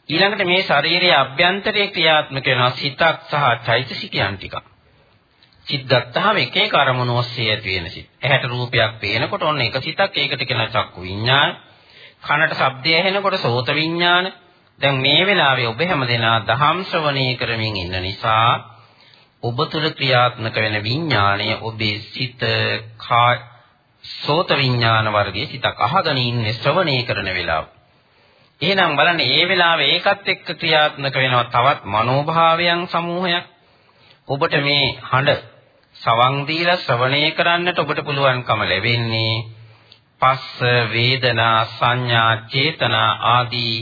ඊළඟට මේ ශරීරයේ අභ්‍යන්තරයේ ක්‍රියාත්මක වෙන සිතක් සහ චෛතසිකයන් ටිකක්. සිත් ගත්තාම එක එක අරමුණු ඔස්සේ ඇති වෙන සිත්. ඇහැට රූපයක් පේනකොට ඔන්න එක සිතක් ඒකට කියන චක්කු විඤ්ඤාණ. කනට ශබ්දය ඇහෙනකොට සෝත විඤ්ඤාණ. දැන් මේ වෙලාවේ ඔබ හැමදෙනා දහම් ශ්‍රවණය කරමින් ඉන්න නිසා ඔබ තුළ ක්‍රියාත්මක වෙන විඥාණය ඔබේ සිත කා සෝත විඥාන වර්ගයේ සිතක් අහගෙන ඉන්නේ ශ්‍රවණය කරන වෙලාව. එහෙනම් බලන්න මේ වෙලාවේ ඒකත් එක්ක ක්‍රියාත්මක වෙනවා තවත් මනෝභාවයන් සමූහයක්. ඔබට මේ හඬ සවන් දීලා ශ්‍රවණය කරන්නට ඔබට පුළුවන්කම ලැබෙන්නේ පස්ස වේදනා සංඥා චේතනා ආදී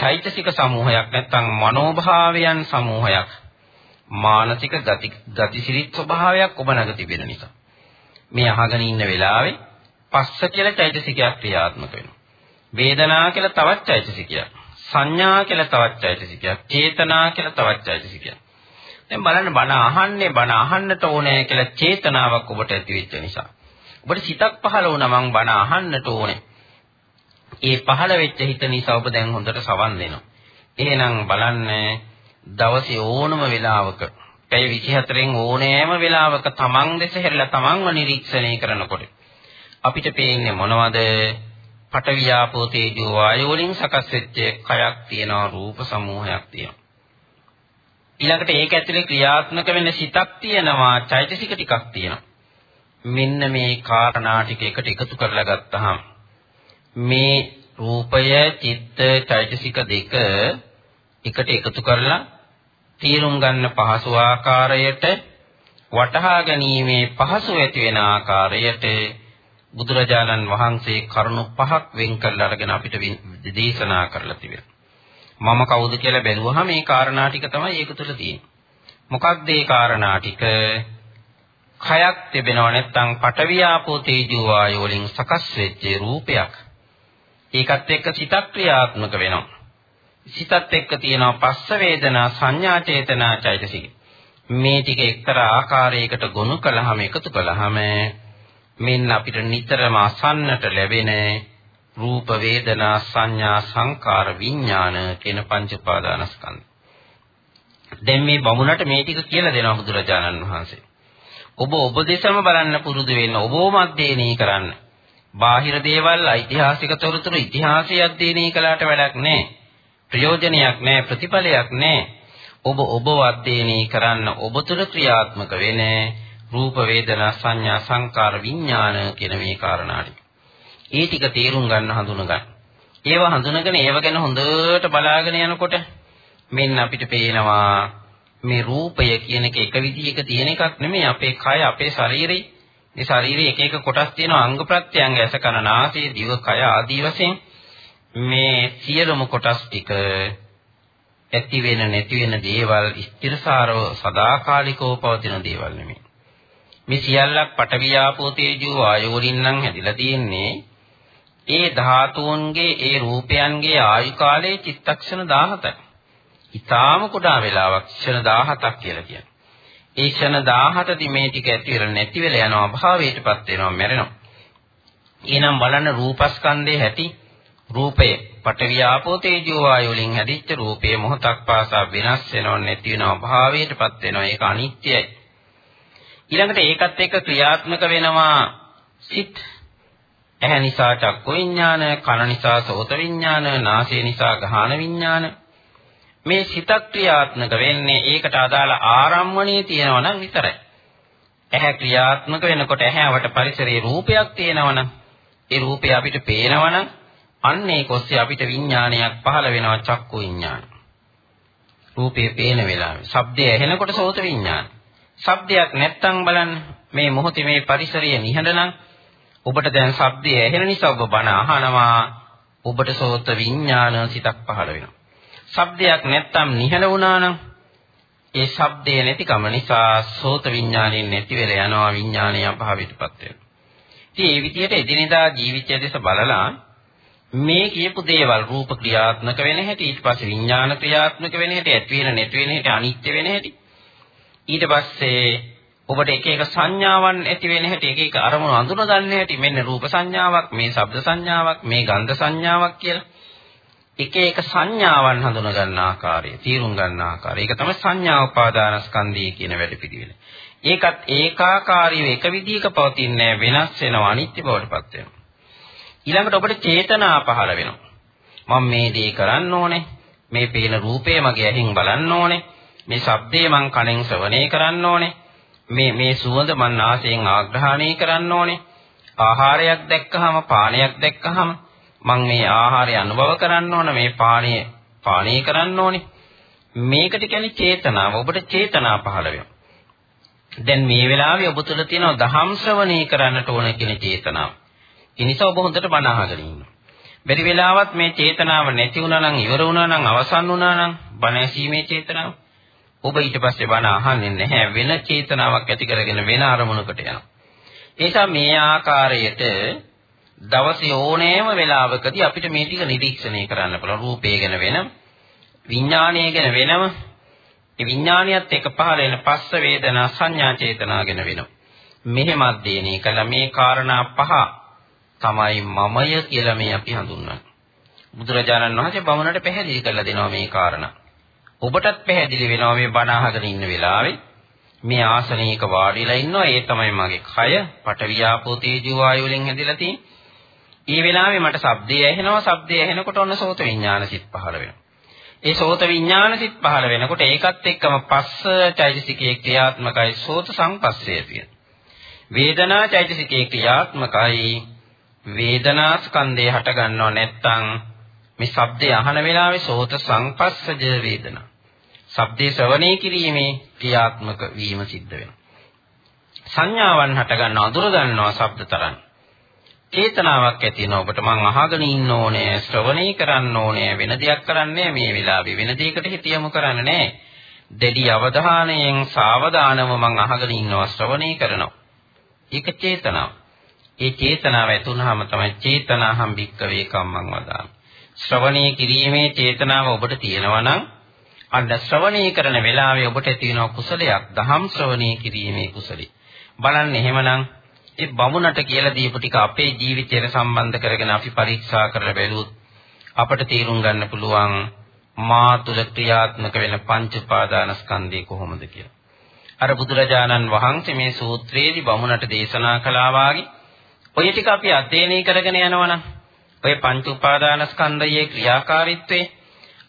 චෛතසික සමූහයක් නැත්නම් මනෝභාවයන් සමූහයක් මානසික ගති ගතිසිරිත් ස්වභාවයක් ඔබ නැග තිබෙන නිසා. මේ අහගෙන ඉන්න වෙලාවේ පස්ස කියලා චෛතසිකයක් ක්‍රියාත්මක වෙනවා. වේදනා කියලා තවත් චෛතසිකයක් සංඥා කියලා තවත් චෛතසිකයක් චේතනා කියලා තවත් චෛතසිකයක්. දැන් බලන්න බණ අහන්නේ බණ අහන්නට ඕනේ කියලා චේතනාවක් ඔබට ඇති වෙච්ච නිසා. ඔබට සිතක් පහළ වුණා මං බණ අහන්නට ඕනේ. ඒ පහළ වෙච්ච හිත නිසා ඔබ දැන් හොඳට සවන් දෙනවා. එහෙනම් බලන්න දවසේ ඕනම වෙලාවක පැය 24න් ඕනෑම වෙලාවක තමන් දෙස හැරිලා තමන්ව නිරීක්ෂණය කරනකොට අපිට පේන්නේ මොනවද? පටවියාපෝ තේජෝ වායෝ වලින් සකස් වෙච්ච කයක් තියෙනවා රූප සමූහයක් තියෙනවා. ඊළඟට ඒක ඇතුලේ ක්‍රියාත්මක වෙන සිතක් තියෙනවා චෛතසික ටිකක් තියෙනවා. මෙන්න මේ කාරණා ටික එකට එකතු කරලා ගත්තාම මේ රූපය, චිත්ත, චෛතසික දෙක එකට එකතු කරලා තීරුම් ගන්න පහසු ආකාරයට වටහා ගැනීමේ පහසු ඇති වෙන ආකාරයට බුදුරජාණන් වහන්සේ කරුණු පහක් වෙන් කරලා අරගෙන අපිට දේශනා කරලා තිබෙනවා. මම කවුද කියලා බැලුවහම මේ කාරණා ටික තමයි ඒක තුළ තියෙන්නේ. මොකක්ද මේ කාරණා ටික? කයක් තිබෙනව නැත්නම් පටවියාපෝ තේජෝ වායෝ වලින් සකස් වෙච්ච රූපයක්. ඒකත් එක්ක සිතක් ක්‍රියාත්මක වෙනවා. සිතත් එක්ක තියෙනවා පස්ස වේදනා සංඥා චේතනා චෛතසික. මේ ටික එක්තරා ආකාරයකට ගොනු කළාම එකතු කළාම මෙන්න අපිට නිතරම අසන්නට ලැබෙන රූප වේදනා සංඥා සංකාර විඥාන කියන පංච උපාදානස්කන්ධ. දැන් මේ බමුණට මේ ටික කියලා දෙනවා බුදුරජාණන් වහන්සේ. ඔබ ඔබ දෙසම බලන්න පුරුදු වෙන්න ඔබවම අධ්‍යයනය කරන්න. බාහිර දේවල් ඓතිහාසික තොරතුරු ඉතිහාසය අධ්‍යයනය කළාට වැඩක් නැහැ. ප්‍රයෝජනයක් නැහැ ප්‍රතිඵලයක් නැහැ. ඔබ ඔබව අධ්‍යයනය කරන්න ඔබ තුළ ක්‍රියාත්මක වෙන රූප වේදනා සංඥා සංකාර විඥාන කියන මේ කාරණාටි. ඒ ටික තේරුම් ගන්න හඳුන ගන්න. ඒව හඳුනගෙන ඒව ගැන හොඳට බලාගෙන යනකොට මෙන්න අපිට පේනවා මේ රූපය කියන එක එක විදිහක තියෙන එකක් නෙමෙයි අපේ කය අපේ ශරීරය මේ ශරීරයේ එක එක කොටස් තියෙනවා අංග ප්‍රත්‍යංග ඇස කන නාසය දිව කය ආදී වශයෙන් මේ සියලුම කොටස් ටික ඇති වෙන නැති වෙන දේවල් ස්ථිරසාරව සදාකාලිකව පවතින දේවල් නෙමෙයි. මේ සියල්ලක් පඨවි ආපෝ තේජෝ වායෝ වලින් නම් හැදිලා තියෙන්නේ. ඒ ධාතුන්ගේ ඒ රූපයන්ගේ ආයු කාලය චිත්තක්ෂණ 17යි. ඊටාම කුඩා වෙලාවක් ක්ෂණ 17ක් කියලා කියන්නේ. ඒ ක්ෂණ 17දී මේ ටික ඇති වෙලා නැති වෙලා යනවා අභාවයටපත් වෙනවා මැරෙනවා. ඊනම් බලන්න රූපස්කන්ධයේ හැටි රූපය පඨවි ආපෝ තේජෝ වායු වලින් හැදිච්ච රූපය මොහොතක් පාසා වෙනස් වෙනව නැති වෙනව අභාවයටපත් වෙනවා ඒක අනිත්‍යයි. ඊළඟට ඒකත් එක්ක ක්‍රියාත්මක වෙනවා සිත් ඇහැ නිසා චක්කු විඥාන කන නිසා සෝත විඥාන නාසය නිසා ගාහන විඥාන මේ සිතක් ක්‍රියාත්මක වෙන්නේ ඒකට අදාළ ආරම්මණයේ තියෙනවා නම් විතරයි. ඇහැ ක්‍රියාත්මක වෙනකොට ඇහැවට පරිසරයේ රූපයක් තියෙනවා නම් ඒ රූපය අපිට පේනවා නම් අන්නේ කොස්සේ අපිට විඥානයක් පහළ වෙනවා චක්කු විඥාන. රූපේ පේන වෙලාවේ. ශබ්දය ඇහෙනකොට සෝත විඥාන. ශබ්දයක් නැත්තම් බලන්න මේ මොහොතේ මේ පරිසරය නිහඬ නම් ඔබට දැන් ශබ්දය ඇහෙන නිසා ඔබ බණ අහනවා. ඔබට සෝත විඥාන සිතක් පහළ වෙනවා. ශබ්දයක් නැත්තම් නිහඬ වුණා නම් ඒ ශබ්දය නැතිකම නිසා සෝත විඥාණයෙන් නැති වෙලා යනවා විඥාණය අභාවයටපත් වෙනවා. ඉතින් මේ විදිහට එදිනෙදා ජීවිතය දෙස බලලා මේ කියපු දේවල් රූප ක්‍රියාත්මක වෙන හැටි ඊට පස්සේ විඥාන ක්‍රියාත්මක වෙන හැටි ඇති වෙන නැති වෙන හැටි අනිත්‍ය වෙන හැටි. ඊට පස්සේ ඔබට එක එක සංඥාවන් ඇති වෙන හැටි එක එක අරමුණු අඳුන ගන්න හැටි. මෙන්න රූප සංඥාවක් මේ ශබ්ද සංඥාවක් මේ ගන්ධ සංඥාවක් කියලා. එක එක සංඥාවන් හඳුන ගන්න ආකාරය, තීරුම් ගන්න ආකාරය. ඒක තමයි සංඥා උපාදානස්කන්ධය කියන වැඩපිළිවෙල. ඒකත් ඒකාකාරීව එක විදිහක පවතින්නේ වෙනස් වෙනවා අනිත්‍ය බවටපත් වෙනවා. ඊළඟට ඔබට චේතනා පහළ වෙනවා. මම මේ දේ කරන්න ඕනේ. මේ පේන රූපය මගේ ඇහින් බලන්න ඕනේ. මේ ශබ්දය මං කනෙන් ශ්‍රවණය කරන්න ඕනේ. මේ මේ සුවඳ මන් නාසයෙන් ආග්‍රහණය කරන්න ඕනේ. ආහාරයක් දැක්කහම පානයක් දැක්කහම මම මේ ආහාරය අනුභව කරන්න ඕන මේ පානීය පානීය කරන්න ඕනේ. මේකට කියන්නේ චේතනාව. ඔබට චේතනා පහළ වෙනවා. දැන් මේ වෙලාවේ ඔබ තුළ තියෙන දහම් ශ්‍රවණී කරන්නට ඕන කියන චේතනාව. ඒ නිසා ඔබ හොඳට බණ අහගෙන ඉන්නවා බැරි වෙලාවත් මේ චේතනාව නැති වුණා නම් ඉවර වුණා නම් අවසන් වුණා නම් බණ ඇසීමේ චේතනාව. ඔබ ඊට පස්සේ බණ අහන්නේ නැහැ. වෙන චේතනාවක් ඇති කරගෙන වෙන අරමුණකට යනවා. ඒ නිසා මේ ආකාරයට දවසේ ඕනෑම වෙලාවකදී අපිට මේ ටික නිරීක්ෂණය කරන්න පුළුවන්. රූපය ගැන වෙනම, විඥානය ගැන වෙනම, ඒ විඥානියත් එක්ක පහළ වෙන පස්ස වේදනා සංඥා චේතනා ගැන වෙනම. මෙහෙම අධ්‍යයනය කළා මේ කාරණා පහ තමයි මමය කියලා මේ අපි හඳුන්වන්නේ. බුදුරජාණන් වහන්සේ බමුණට පැහැදිලි කරලා දෙනවා මේ කාරණා. ඔබටත් පැහැදිලි වෙනවා මේ බණ අහගෙන ඉන්න වෙලාවේ මේ ආසනයක වාඩිලා ඉන්නවා ඒ තමයි මගේ කය පටවියාපෝ තේජෝ වායු වලින් හැදිලා තියෙන්නේ ඒ වෙලාවේ මට ශබ්දය ඇහෙනවා ශබ්දය ඇහෙනකොට ඔන්න සෝත විඥාන සිත් පහළ වෙනවා. ඒ සෝත විඥාන සිත් පහළ වෙනකොට ඒකත් එක්කම පස්ස චෛතසිකයේ ක්‍රියාත්මකයි සෝත සංපස්සය තියෙන. වේදනා චෛතසිකයේ ක්‍රියාත්මකයි වේදනා ස්කන්ධය හට ගන්නව නැත්නම් මේ ශබ්දය අහන වෙලාවේ සෝත සංපස්සජ වේදනා. ශබ්දේ ශ්‍රවණය කිරීමේ ක්‍රියාත්මක වීම සිද්ධ වෙනවා. සංඥාවන් හට ගන්නව අඳුර ගන්නවා ශබ්ද තරංග. චේතනාවක් ඇති වෙන ඔබට මං අහගෙන ඉන්න ඕනේ ශ්‍රවණය කරන්න ඕනේ වෙන දෙයක් කරන්නේ මේ වෙලාවේ වෙන දෙයකට හිත යොමු කරන්නේ නැහැ දෙඩි අවධානයෙන් සාවධානව මං අහගෙන ඉන්නවා ශ්‍රවණය කරනවා. ඒක චේතනාව. ඒ චේතනාව ඇතුණාම තමයි චේතනාහම් භික්කවේ කම්මං වදාන ශ්‍රවණය කිරීමේ චේතනාව ඔබට තියෙනවා නම් අන්න ශ්‍රවණය කරන වෙලාවේ ඔබට ඇති වෙන කුසලයක්. දහම් ශ්‍රවණය කිරීමේ කුසලයි. බලන්න එහෙමනම් ඒ බමුණට කියලා දීපු ටික අපේ ජීවිතයට සම්බන්ධ කරගෙන අපි පරීක්ෂා කරලා බැලුවොත් අපට තීරුම් ගන්න පුළුවන් මා තුල ක්‍රියාත්මක වෙන පංච උපාදානස්කන්ධය කොහොමද කියලා. අර බුදුරජාණන් වහන්සේ මේ සූත්‍රයේදී බමුණට දේශනා කළා වාගේ ඔය ටික අපි අධ්‍යයනය කරගෙන යනවනම් ඔය පංච උපාදානස්කන්ධයේ ක්‍රියාකාරීත්වය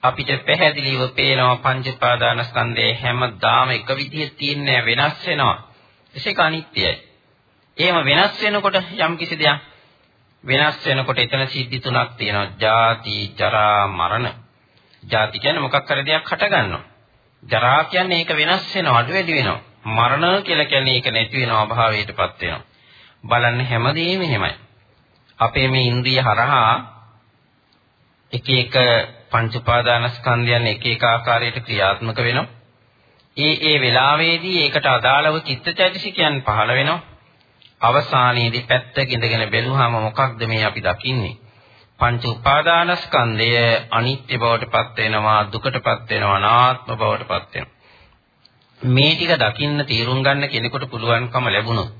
අපිට පැහැදිලිව පේනවා පංච උපාදානස්කන්ධයේ හැමදාම එක විදිහට තියෙන්නේ වෙනස් වෙනවා. ඒක අනිත්‍යයි. එහෙම වෙනස් වෙනකොට යම් කිසි දෙයක් වෙනස් වෙනකොට එතන සිද්ධි තුනක් තියෙනවා. ජාති, ජරා, මරණ. ජාති කියන්නේ මොකක් හරි දෙයක් හට ගන්නවා. ජරා කියන්නේ ඒක වෙනස් වෙනවා, අඩු වැඩි වෙනවා. මරණ කියලා කියන්නේ ඒක නැති වෙනවා, අභාවයටපත් වෙනවා. බලන්න හැමදේම එහෙමයි. අපේ මේ ඉන්ද්‍රිය හරහා එක එක පංච උපාදානස්කන්ධයන් එක එක ආකාරයට ක්‍රියාත්මක වෙනවා. ඒ ඒ වෙලාවේදී ඒකට අදාළව චිත්තචෛතසිකයන් පහළ වෙනවා. අවසානයේදී පැත්තක ඉඳගෙන බැලුවාම මොකක්ද මේ අපි දකින්නේ? පංච උපාදානස්කන්ධය අනිත්‍ය බවට පත් වෙනවා, දුකටපත් වෙනවා, අනාත්ම බවට පත් වෙනවා. මේ ටික දකින්න තීරුම් ගන්න කෙනෙකුට පුළුවන්කම ලැබුණොත්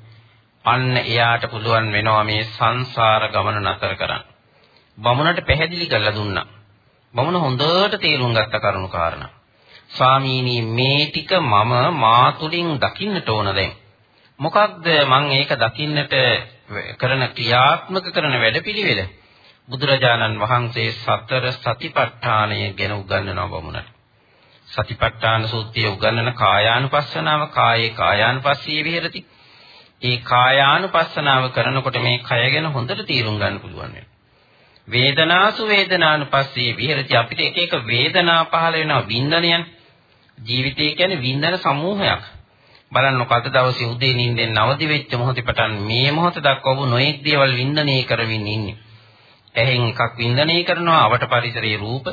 අන්න එයාට පුළුවන් වෙනවා මේ සංසාර ගමන නතර කරන්න. බමුණට පැහැදිලි කරලා දුන්නා. බමුණ හොඳට තේරුම් ගත්ත කරුණු කාරණා. ස්වාමීනි මේ ටික මම මා තුලින් දකින්නට ඕන දැන්. මොකක්ද මම ඒක දකින්නට කරන ක්‍රියාත්මක කරන වැඩපිළිවෙල? බුදුරජාණන් වහන්සේ සතර සතිපට්ඨානය ගැන උගන්වනවා බමුණට සතිපට්ඨාන සූත්‍රයේ උගන්වන කායානුපස්සනාව කායේ කායානුපස්සී විහෙරති. ඒ කායානුපස්සනාව කරනකොට මේ කය ගැන හොඳට තීරුම් ගන්න පුළුවන් වෙනවා. වේදනාසු වේදනානුපස්සී විහෙරති. අපිට එක එක වේදනා පහළ වෙනවා. වින්දනයන් ජීවිතය කියන්නේ වින්දන සමූහයක්. බලන්න කත දවසේ උදේ නිින්දෙන් නවදි වෙච්ච මොහොතේ පටන් මේ මොහොත දක්වා ඔබ නොඑක් දේවල් වින්දනය කරමින් ඉන්නේ ඇහෙන් එකක් වින්දනය කරනවා අවට පරිසරයේ රූප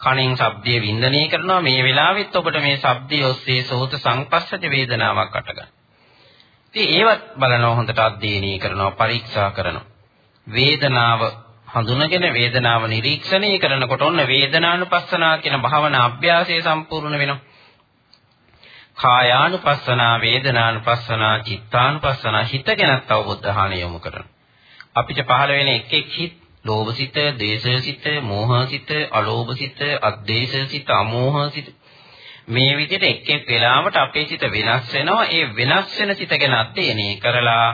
කනෙන් ශබ්දයේ වින්දනය කරනවා මේ වෙලාවෙත් ඔබට මේ ශබ්දයේ ඔස්සේ සෝත සංපස්සට වේදනාවක් අටගන්න. ඉතින් ඒවත් බලනවා හොඳට අධ්‍යයනය කරනවා පරීක්ෂා කරනවා. වේදනාව හඳුනගෙන වේදනාව නිරීක්ෂණය කරනකොට ඔන්න වේදනානුපස්සනා කියන භාවනා අභ්‍යාසය සම්පූර්ණ වෙනවා. කායානුපස්සනා වේදනානුපස්සනා චිත්තානුපස්සනා හිත ගැනත් අවබෝධහාන යොමු කරනවා. අපිට පහළ වෙන එක් එක් හිත් ලෝභසිත, දේශසිත, මෝහසිත, අලෝභසිත, අද්වේෂසිත, අමෝහසිත මේ විදිහට එක් එක් වෙලාවට අපේ සිත වෙනස් වෙනවා. ඒ වෙනස් වෙන සිත ගැන අධ්‍යයනය කරලා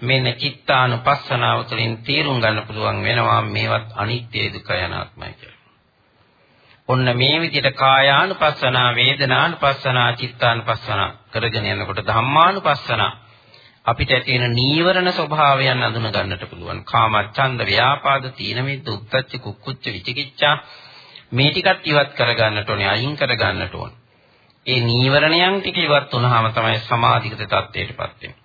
මෙන්න චිත්තානුපස්සනාව තුළින් තේරුම් ගන්න පුළුවන් වෙනවා මේවත් අනිත්‍ය දුක්ඛ අනාත්මයි කියලා. ඔන්න මේ විදිහට කායානුපස්සනා, වේදනානුපස්සනා, චිත්තානුපස්සනා කරගෙන යනකොට ධම්මානුපස්සනා අපිට ඇති වෙන නීවරණ ස්වභාවයන් අඳුන ගන්නට පුළුවන්. කාමච්ඡන්ද, ව්‍යාපාද, තීන මිද්ද, උද්ධච්ච, කුක්කුච්ච, විචිකිච්ඡා මේ ටිකත් ඉවත් කරගන්නට ඕනේ, අයින් කරගන්නට ඕනේ. ඒ නීවරණයන් ටික ඉවත් වුණාම තමයි සමාධිගත තත්ත්වයටපත් වෙන්නේ.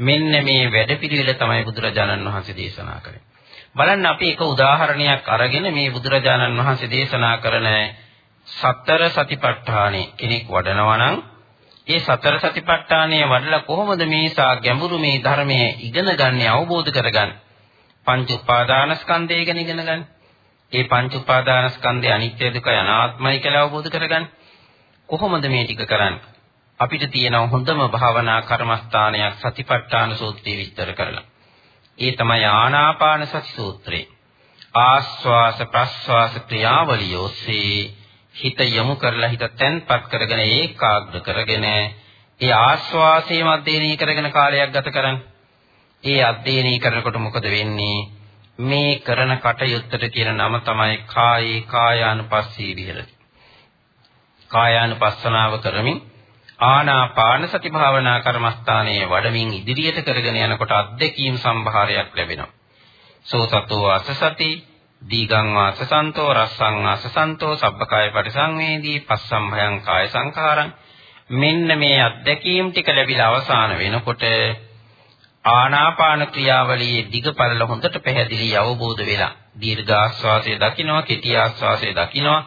මෙන්න මේ වැඩපිළිවෙල තමයි බුදුරජාණන් වහන්සේ දේශනා කරන්නේ. බලන්න අපි එක උදාහරණයක් අරගෙන මේ බුදුරජාණන් වහන්සේ දේශනා කරන සතර සතිපට්ඨානෙ කෙනෙක් වඩනවා නම් ඒ සතර සතිපට්ඨානය වඩලා කොහොමද මේසා ගැඹුරු මේ ධර්මයේ ඉගෙන ගන්න අවබෝධ කරගන්න පංච උපාදානස්කන්ධය ගැන ඉගෙන ගන්න. ඒ පංච උපාදානස්කන්ධය අනිත්‍ය දුකයි අනාත්මයි කියලා අවබෝධ කරගන්න. කොහොමද මේ ටික කරන්නේ? අපිට තියෙන හොඳම භාවනා කර්මස්ථානයක් සතිපට්ඨාන සූත්‍රය විස්තර කරලා. ඒ තමයි ආනාපාන සති සූත්‍රය. ආස්වාස ප්‍රස්වාස ක්‍රියාවලිය ඔස්සේ හිත යොමු කරලා හිත තැන්පත් කරගෙන ඒකාග්‍ර කරගෙන ඒ ආස්වාසයම අධ්‍යයනය කරගෙන කාලයක් ගත කරන්න. ඒ අධ්‍යයනය කරනකොට මොකද වෙන්නේ? මේ කරන කටයුත්තට කියන නම තමයි කායේ කායානුපස්සී විහෙරති. කායානුපස්සනාව කරමින් ආනාපාන සති භාවනා කර්මස්ථානයේ වඩමින් ඉදිරියට කරගෙන යනකොට අධ්‍යක්ීම් සම්භාරයක් ලැබෙනවා. සෝතතෝ අසසති දීගං වාසසන්තෝ රස්සං වාසසන්තෝ සබ්බකාය පරිසංවේදී පස්සම්භයං කාය සංඛාරං මෙන්න මේ අත්දැකීම් ටික ලැබිලා අවසාන වෙනකොට ආනාපාන ක්‍රියාවලියේ දිගපළල හොඳට පැහැදිලි අවබෝධ වෙලා දීර්ඝ ආස්වාසය දකින්නවා කෙටි ආස්වාසය දකින්නවා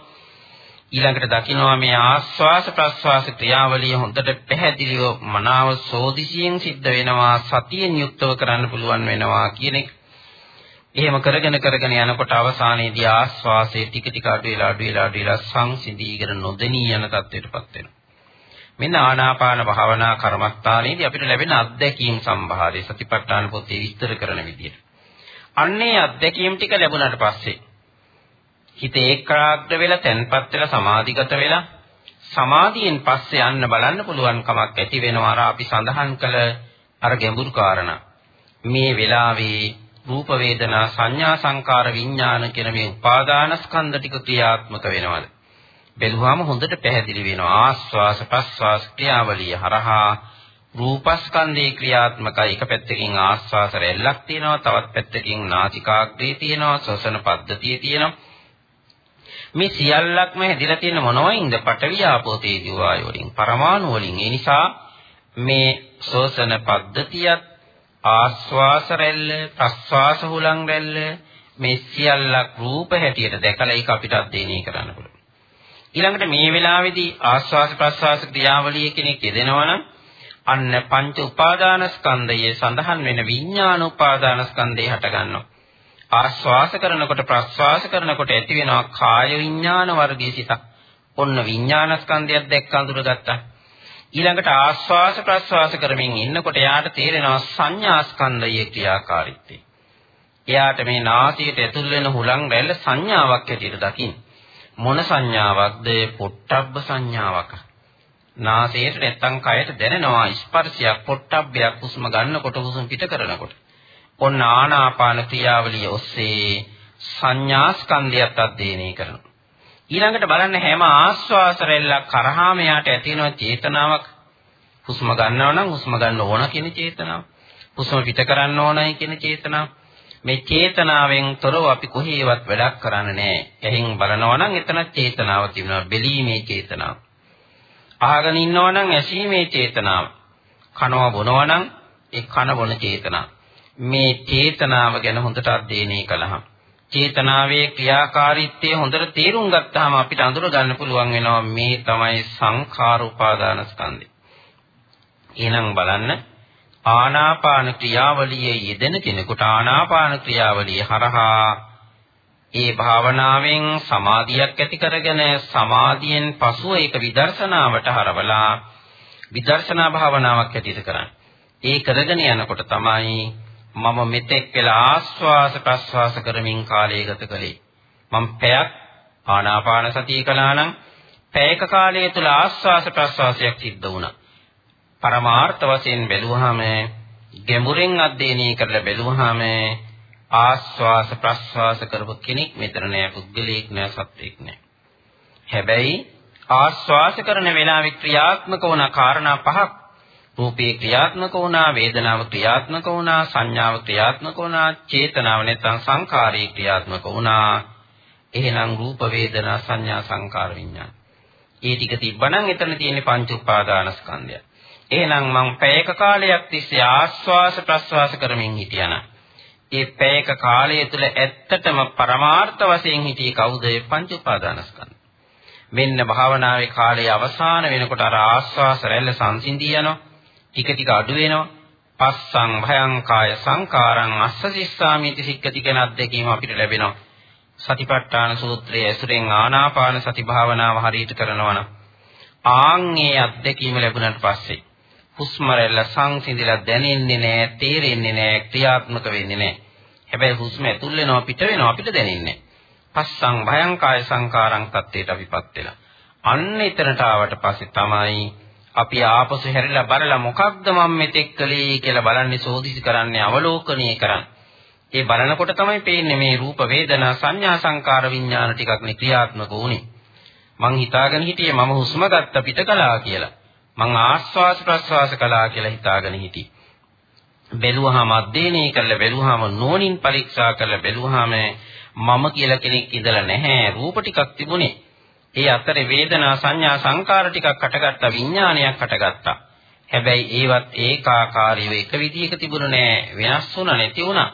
ඊළඟට දකින්නවා මේ ආස්වාස ප්‍රස්වාස ක්‍රියාවලිය හොඳට පැහැදිලිව මනාව සෝදිසියෙන් සිද්ධ වෙනවා සතියෙන් යුක්තව කරන්න පුළුවන් වෙනවා කියන එක එහෙම කරගෙන කරගෙන යනකොට අවසානයේදී ආස්වාසයේ ටික ටික අඩු වෙලා අඩු වෙලා අඩු වෙලා සංසිඳීගෙන නොදෙනී යන තත්ත්වයටපත් වෙනවා. මෙන්න ආනාපාන භාවනා කර්මස්ථානයේදී අපිට ලැබෙන අත්දැකීම් සම්භාරය සතිපට්ඨාන පොතේ විස්තර කරන විදිහට. අන්නේ අත්දැකීම් ටික ලැබුණාට පස්සේ හිත ඒකාග්‍ර වෙලා තැන්පත් වෙලා සමාධිගත වෙලා සමාධියෙන් පස්සේ යන්න බලන්න පුළුවන් කමක් ඇති වෙනවා අර අපි සඳහන් කළ අර ගැඹුරු කාරණා. මේ වෙලාවේ රූප වේදනා සංඥා සංකාර විඥාන කියන මේ උපාදානස්කන්ධ ටික ක්‍රියාත්මක වෙනවද? බැලුවාම හොඳට පැහැදිලි වෙනවා. ආස්වාස ප්‍රස්වාස ක්‍රියාවලිය හරහා රූපස්කන්ධේ ක්‍රියාත්මකයි. එක පැත්තකින් ආස්වාස රැල්ලක් තියෙනවා තවත් පැත්තකින් නාසිකාග්‍රේ තියෙනවා ශ්වසන පද්ධතිය තියෙනවා. මේ සියල්ලක්ම හැදිලා තියෙන මොනවයින්ද පඨවි ආපෝ තේජෝ වායෝ වලින් පරමාණු වලින් ඒ නිසා මේ ශ්වසන පද්ධතියත් ආස්වාස රැල්ල ප්‍රස්වාස හුලං රැල්ල මේ සියල්ලක් රූප හැටියට දැකලා ඒක අපිට අධ්‍යයනය කරන්න පුළුවන්. ඊළඟට මේ වෙලාවේදී ආස්වාස ප්‍රස්වාස ක්‍රියාවලිය කෙනෙක් යෙදෙනවා නම් අන්න පංච උපාදානස්කන්ධයේ සඳහන් වෙන විඥාන උපාදානස්කන්ධය හට ගන්නවා. ආස්වාස කරනකොට ප්‍රස්වාස කරනකොට ඇති වෙනවා කාය විඥාන වර්ගයේ සිතක්. ඔන්න විඥානස්කන්ධයක් දැක්ක අඳුරගත්තා. ඊළඟට ආස්වාස ප්‍රස්වාස කරමින් ඉන්නකොට එයාට තේරෙනවා සංඥා ස්කන්ධයේ ක්‍රියාකාරීත්වය. එයාට මේ නාසයට ඇතුල් වෙන හුලං රැල්ල සංඥාවක් හැටියට දකින්න. මොන සංඥාවක්ද? පොට්ටබ්බ සංඥාවක්. නාසයට නැත්තම් කයට දැනෙනවා ස්පර්ශයක් පොට්ටබ්බයක් හුස්ම ගන්නකොට හුස්ම පිට කරනකොට. ඔන්න ආනාපාන ක්‍රියාවලිය ඔස්සේ සංඥා ස්කන්ධයත් අධ්‍යයනය කරනවා. ඊළඟට බලන්න හැම ආස්වාස රැල්ලක් කරහාම යාට ඇති වෙන චේතනාවක් හුස්ම ගන්නවා නම් හුස්ම ගන්න ඕන කියන චේතනාව. හුස්ම පිට කරන්න ඕනයි කියන චේතනාව. මේ චේතනාවෙන් තොරව අපි කොහේවත් වැඩක් කරන්නේ නැහැ. එහෙන් බලනවා නම් එතන චේතනාව තියෙනවා. බෙලීමේ චේතනාව. අහගෙන ඉන්නවා නම් ඇසීමේ චේතනාව. කනවා බොනවා නම් ඒ කන බොන චේතනාව. මේ චේතනාව ගැන හොඳට අධ්‍යයනය කළාම චේතනාවේ ක්‍රියාකාරීත්වය හොඳට තේරුම් ගත්තාම අපිට අඳුර ගන්න පුළුවන් වෙනවා මේ තමයි සංඛාර උපාදාන ස්කන්ධය. එහෙනම් බලන්න ආනාපාන ක්‍රියාවලියේ යෙදෙන කෙනෙකුට ආනාපාන ක්‍රියාවලිය හරහා ඒ භාවනාවෙන් සමාධියක් ඇති කරගෙන සමාධියෙන් පසුව ඒක විදර්ශනාවට හරවලා විදර්ශනා භාවනාවක් ඇතිද කරන්නේ. ඒ කරගෙන යනකොට තමයි මම මෙතෙක් වෙලා ආස්වාස ප්‍රස්වාස කරමින් කාලය ගත කළේ. මම පැයක් ආනාපාන සතිය කළා නම් පැයක කාලය තුල ආස්වාස ප්‍රස්වාසයක් සිද්ධ වුණා. පරමාර්ථ වශයෙන් බැලුවාම ගැඹුරින් අධ්‍යයනය කරලා බැලුවාම ආස්වාස ප්‍රස්වාස කරපු කෙනෙක් මෙතන නෑ පුද්ගලයෙක් නෑ සත්වෙක් නෑ. හැබැයි ආස්වාස කරන වෙලාවේ ක්‍රියාත්මක වුණ කාරණා පහක් රූපේ ක්‍රියාත්මක වුණා වේදනාව ක්‍රියාත්මක වුණා සංඥාව ක්‍රියාත්මක වුණා චේතනාව නැත්නම් සංඛාරී ක්‍රියාත්මක වුණා. එහෙනම් රූප වේදනා සංඥා සංකාර විඥාන. ඒ ටික තිබ්බනම් එතන තියෙන්නේ පංච උපාදානස්කන්ධය එහෙනම් මම පැයක කාලයක් තිස්සේ ආස්වාස ප්‍රස්වාස කරමින් හිටියානම් ඒ පැයක කාලය තුළ ඇත්තටම පරමාර්ථ වශයෙන් හිටියේ කවුද? පංච උපාදානස්කන්ධ මෙන්න භාවනාවේ කාලයේ අවසාන වෙනකොට අර ආස්වාස රැල්ල සංසිඳී යනවා. ටික ටික අඩු වෙනවා. පස්සං භයං කාය සංකාරං අස්ස සිස්සාමිති සික්කති කියන අත්දැකීම අපිට ලැබෙනවා. සතිපට්ඨාන සූත්‍රයේ ඇසුරෙන් ආනාපාන සති භාවනාව හරියට කරනවා නම් ආන්ගේ අත්දැකීම ලැබුණාට පස්සේ හුස්ම රැල්ල සංසිඳිලා දැනෙන්නේ නැහැ, තේරෙන්නේ නැහැ, ක්‍රියාත්මක වෙන්නේ නැහැ. හැබැයි හුස්ම ඇතුල් වෙනවා පිට වෙනවා අපිට දැනෙන්නේ පස්සං භයං කාය සංකාරං තත්ත්වයට අපිපත් වෙලා. අන්න එතනට ආවට පස්සේ තමයි අපි ආපසු හැරිලා බලලා මොකක්ද මම මෙතෙක් කළේ කියලා බලන්නේ සෝදිසි කරන්නේ අවලෝකනීය කරන්නේ. ඒ බලනකොට තමයි පේන්නේ මේ රූප වේදනා සංඥා සංකාර විඥාන ටිකක් නේ ක්‍රියාත්මක වුනේ. මං හිතාගෙන හිටියේ මම හුස්ම ගත්ත පිට කළා කියලා. මං ආස්වාස ප්‍රස්වාස කළා කියලා හිතාගෙන හිටියේ. බැලුවාම අධ්‍යයනය කරලා බැලුවාම නෝනින් පරීක්ෂා කරලා බැලුවාම මම කියලා කෙනෙක් ඉඳලා නැහැ. රූප ටිකක් තිබුණේ. ඒ අතරේ වේදනා සංඥා සංකාර ටිකක් හටගත්තා විඥානයක් හටගත්තා. හැබැයි ඒවත් ඒකාකාරීව එක විදිහක තිබුණ නෑ වෙනස් වුණා නැති වුණා.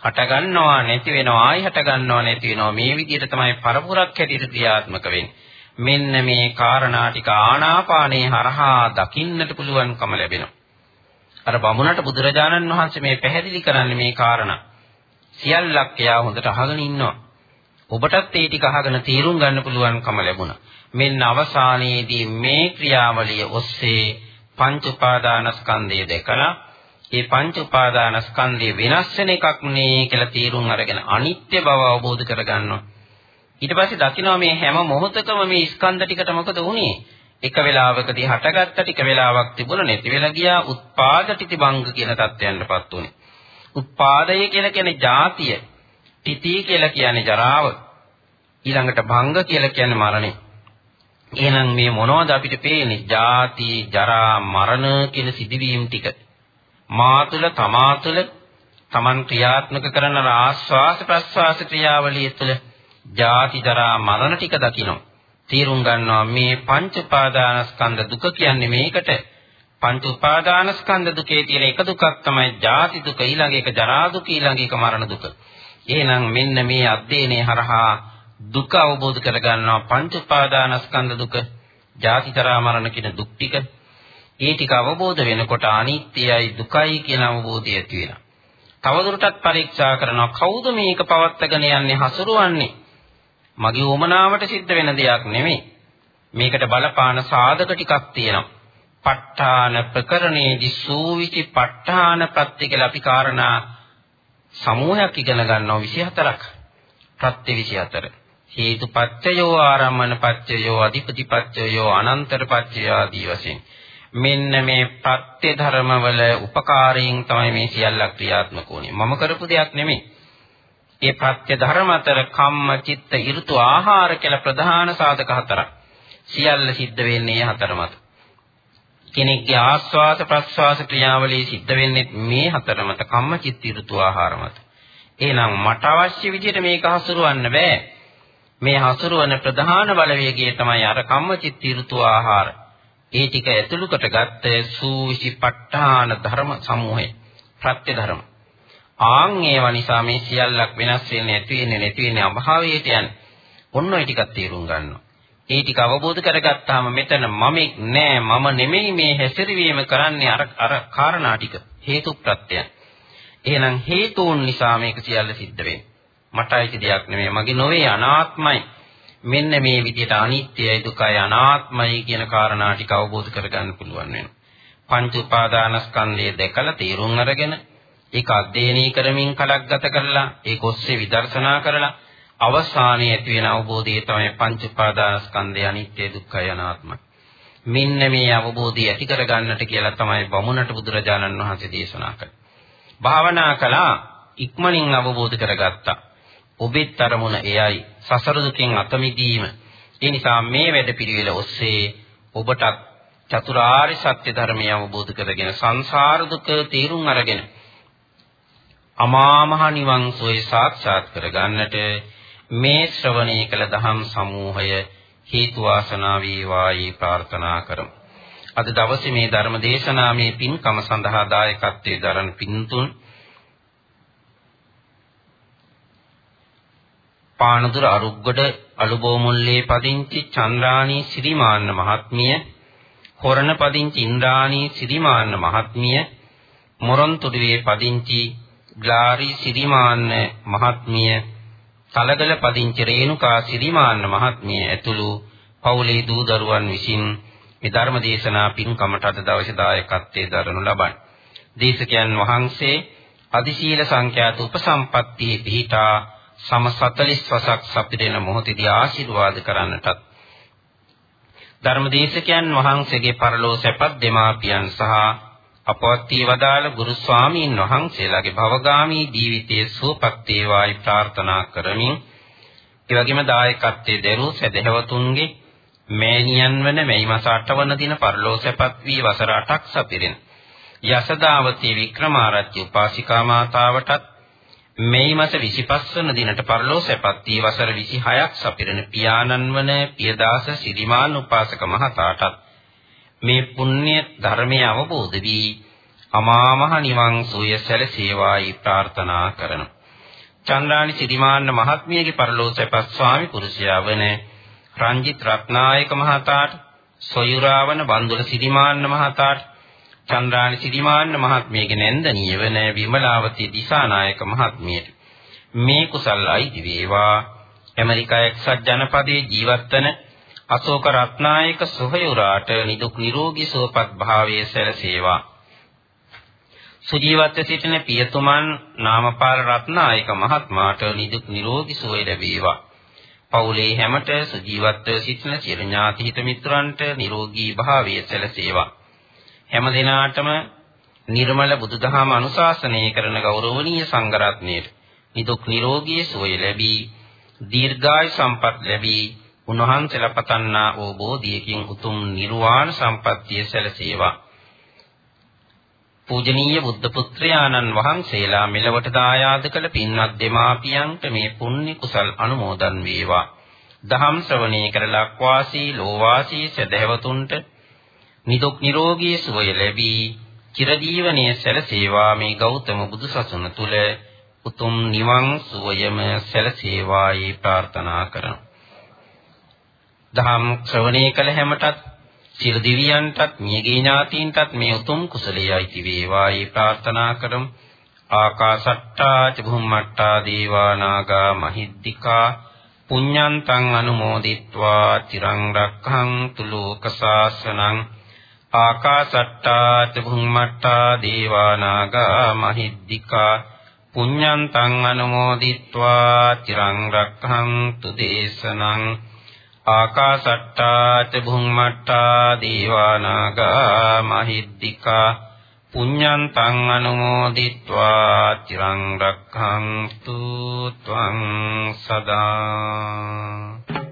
හට ගන්නවා නැති වෙනවා ආයි හට ගන්නවා නැති වෙනවා මේ විදිහට තමයි පරපුරක් හැටියට ක්‍රියාත්මක වෙන්නේ. මෙන්න මේ කාරණා ටික ආනාපානේ හරහා දකින්නට පුළුවන්කම ලැබෙනවා. අර බමුණට බුදුරජාණන් වහන්සේ මේ පැහැදිලි කරන්නේ මේ කාරණා. සියල්ලක් එයා හොඳට අහගෙන ඉන්නවා. ඔබටත් ඒ ටික අහගෙන තීරුම් ගන්න පුළුවන්කම ලැබුණා. මෙන්න අවසානයේදී මේ ක්‍රියාවලිය ඔස්සේ පංච උපාදානස්කන්ධය දැකලා ඒ පංච උපාදානස්කන්ධය වෙනස් වෙන එකක් නේ කියලා තීරුම් අරගෙන අනිත්‍ය බව අවබෝධ කරගන්නවා. ඊට පස්සේ දකිනවා මේ හැම මොහොතකම මේ ස්කන්ධ ටිකට මොකද වුනේ? එක වෙලාවකදී හටගත්ත ටික වෙලාවක් තිබුණ නැති වෙලා ගියා උත්පාද තිතිබංග කියන තත්ත්වයන්ටපත් උනේ. උත්පාදය කියලා කියන්නේ ජාතිය. තිති කියලා කියන්නේ ජරාව. ඊළඟට භංග කියලා කියන්නේ මරණය. එහෙනම් මේ මොනවද අපිට පේන්නේ? ජාති, ජරා, මරණ කියන සිදුවීම් ටික. මා තුළ තමා තුළ Taman ක්‍රියාත්මක කරන ආස්වාස ප්‍රස්වාස ක්‍රියාවලිය තුළ ජාති, ජරා, මරණ ටික දකිනවා. තීරුම් ගන්නවා මේ පංච උපාදානස්කන්ධ දුක කියන්නේ මේකට. පංච උපාදානස්කන්ධ දුකේ තියෙන එක දුකක් තමයි ජාති දුක, ඊළඟ එක ජරා දුක, ඊළඟ එක මරණ දුක. එහෙනම් මෙන්න මේ අධ්‍යයනයේ හරහා දුක අවබෝධ කරගන්නවා පංච උපාදානස්කන්ධ දුක, ජාති තරා මරණ කියන දුක් ටික. ඒ ටික අවබෝධ වෙනකොට අනිත්‍යයි දුකයි කියන අවබෝධය ඇති වෙනවා. තවදුරටත් පරීක්ෂා කරනවා කවුද මේක පවත්වාගෙන යන්නේ හසුරුවන්නේ? මගේ උමනාවට සිද්ධ වෙන දෙයක් නෙමෙයි. මේකට බලපාන සාධක ටිකක් තියෙනවා. ප ဋ ාණ ප්‍රකරණේදී සූවිචි ප ဋ ාණ ප්‍රත්‍ය කියලා අපි කාරණා සමූහයක් ඉගෙන ගන්නවා 24ක්. ප්‍රත්‍ය 24. හේතුපත්‍යයෝ ආරම්මන පත්‍යයෝ අධිපති පත්‍යයෝ අනන්තර පත්‍යය ආදී වශයෙන් මෙන්න මේ ප්‍රත්‍ය ධර්මවල උපකාරයෙන් තමයි මේ සියල්ල ක්‍රියාත්මක වුනේ. මම කරපු දෙයක් නෙමෙයි. ඒ ප්‍රත්‍ය ධර්ම අතර කම්ම චිත්ත ඍතු ආහාර කියලා ප්‍රධාන සාධක හතරක්. සියල්ල සිද්ධ වෙන්නේ හතර මත. කෙනෙක්ගේ ආස්වාස ප්‍රස්වාස ක්‍රියාවලිය සිද්ධ වෙන්නේ මේ හතර මත කම්ම චිත්ත ඍතු ආහාර මත. එහෙනම් මට අවශ්‍ය විදිහට මේක හසුරවන්න බෑ. මේ හසුරවන ප්‍රධාන බලවේගය තමයි අර කම්මචිත්ත ඍතු ආහාර. ඒ ටික ඇතුළු කොටගත් සූවිසිපට්ඨාන ධර්ම සමූහය. ප්‍රත්‍ය ධර්ම. ආන් ඒවා නිසා මේ සියල්ලක් වෙනස් වෙන්නේ නැති වෙන්නේ නැති වෙන්නේ අභාවයට යන්නේ. ඔන්න ඔය ටිකක් තේරුම් ගන්නවා. ඒ ටික අවබෝධ කරගත්තාම මෙතන මමෙක් නෑ මම නෙමෙයි මේ හැසිරවීම කරන්නේ අර අර කාරණා ටික හේතු ප්‍රත්‍යයන්. එහෙනම් හේතුන් නිසා මේක සියල්ල සිද්ධ වෙන්නේ. මට අයිති දෙයක් නෙමෙයි මගේ නොවේ අනාත්මයි. මෙන්න මේ විදිහට අනිත්‍යයි දුකයි අනාත්මයි කියන කාරණා ටික අවබෝධ කරගන්න පුළුවන් වෙනවා. පංච උපාදානස්කන්ධය දැකලා තීරුම් අරගෙන ඒක අධ්‍යයනය කරමින් කලක් ගත කරලා ඒක ඔස්සේ විදර්ශනා කරලා අවසානයේ ඇති වෙන අවබෝධය තමයි පංච උපාදානස්කන්ධය අනිත්‍ය දුක්ඛය අනාත්මයි. මෙන්න මේ අවබෝධය ඇති කරගන්නට කියලා තමයි බමුණට බුදුරජාණන් වහන්සේ දේශනා කළේ. භාවනා කළා ඉක්මනින් අවබෝධ කරගත්තා. ඔබෙත් අරමුණ එයයි සසර දුකෙන් අත මිදීම. ඒ නිසා මේ වැඩපිළිවෙල ඔස්සේ ඔබට චතුරාර්ය සත්‍ය ධර්මය අවබෝධ කරගෙන සංසාර දුක තේරුම් අරගෙන අමා මහ නිවන් සෝය සාක්ෂාත් කරගන්නට මේ ශ්‍රවණය කළ දහම් සමූහය හේතු වාසනා වේවායි ප්‍රාර්ථනා කරමු. අද දවසේ මේ ධර්ම දේශනාවේ පින්කම සඳහා දායකත්වයේ දරන පින්තුන් පානදුර අරුග්ගඩ අලුබෝමුල්ලේ පදිංචි චන්ද්‍රාණී සිරිමාන්න මහත්මිය හොරණ පදිංචි ඉන්ද්‍රාණී සිරිමාන්න මහත්මිය මොරොන්තුඩුවේ පදිංචි ග්ලාරි සිරිමාන්න මහත්මිය තලගල පදිංචි රේණුකා සිරිමාන්න මහත්මිය ඇතුළු පවුලේ දූ දරුවන් විසින් මේ ධර්ම දේශනා පින්කමට අද දවසේ දායකත්වයේ දරනු ලබන. දේශකයන් වහන්සේ අදිශීල සංඛ්‍යාත උපසම්පත්තියේ පිහිටා සම 40 වසක් සපිරෙන මොහොතේදී ආශිර්වාද කරන්නටත් ධර්ම දේශකයන් වහන්සේගේ පරලෝ සැපත් දෙමාපියන් සහ අපවත් වදාළ ගුරු ස්වාමීන් වහන්සේලාගේ භවගාමී ජීවිතයේ සුවපත් වේවායි ප්‍රාර්ථනා කරමින් ඒ වගේම දායකත්වයේ දරූ සදහැවතුන්ගේ මෑණියන් වන මෙයි මාස 8 වන දින පරලෝසපත් වී වසර 8ක් සපිරෙන යසදාවතී වික්‍රමාරච්චි උපාසිකා මාතාවටත් මෙයි මාස 25 වන දිනට පරලෝසපත් වී වසර 26ක් සපිරෙන පියාණන් වන පියදාස සිරිමාන් උපාසක මහතාටත් මේ පුණ්‍ය ධර්මය අවබෝධ වී අමා මහ නිවන් සුවය සැලසේවායි ප්‍රාර්ථනා කරනවා. චන්ද්‍රානි සිරිමාන්න මහත්මියගේ පරලෝසපත් ස්වාමි පුරුෂයා වන රංජිත් රත්නායක මහතාට සොයුරාවන බන්දුල සිරිමාන්න මහතාට චන්ද්‍රානි සිරිමාන්න මහත්මියගේ නැන්දනීය වන විමලාවතී දිසානායක මහත්මියට මේ කුසල් අයිති වේවා ඇමරිකා එක්සත් ජනපදයේ ජීවත් වන අශෝක රත්නායක සොහයුරාට නිදුක් නිරෝගී සුවපත් භාවයේ සැලසේවා. සුජීවත්ව සිටින පියතුමන් නාමපාල රත්නායක මහත්මයාට නිදුක් නිරෝගී සුවය ලැබේවා. පවුලේ හැමත සුජීවත්ව සිටින සියලු ඥාති හිත මිත්‍රයන්ට නිරෝගී භාවයේ සැලසේවා. හැම දිනාටම නිර්මල බුදුදහම අනුශාසනය කරන ගෞරවනීය සංඝරත්නයට නිදුක් නිරෝගී සුවය ලැබී දීර්ඝායු සම්පත් ලැබී උන්වහන්සේලා පතන්නා වූ බෝධියකින් උතුම් නිර්වාණ සම්පත්තිය සැලසේවා. පූජනීය බුද්ධ පුත්‍රයාණන් වහන්සේලා මෙලවට දායාද කළ පින්වත් දෙමාපියන්ට මේ පුණ්‍ය කුසල් අනුමෝදන් වේවා. දහම් ශ්‍රවණේ කර ලක්වාසී ලෝවාසී සදහැවතුන්ට නිදුක් නිරෝගී සුවය ලැබී චිරජීවනයේ සැලසේවා මේ ගෞතම බුදුසසුන තුල උතුම් නිවන් සුවයම සැලසේවායි ප්‍රාර්ථනා කරනවා. දහම් ශ්‍රවණය කළ හැමටත් සියලු දිවියන්ටත් මියගිය ඥාතීන්ටත් මේ උතුම් කුසලයේ අයිති වේවායි ප්‍රාර්ථනා කරමු. ආකාසට්ටා චුම්මට්ටා දීවානාගා මහිද්దికා පුඤ්ඤන්තං අනුමෝදිත්වා. තිරං රක්ඛන්තු ලෝක සාසනං ආකාසට්ටා චුම්මට්ටා දීවානාගා මහිද්దికා පුඤ්ඤන්තං අනුමෝදිත්වා. තිරං රක්ඛන්තු දේශනං. ආකාසට්ටා ච භුම්මට්ටා දීවානාගා මහිද්దికා පුඤ්ඤන්තං අනුමෝදිත්වා චිරං රක්ඛන්තු ත්වං සදා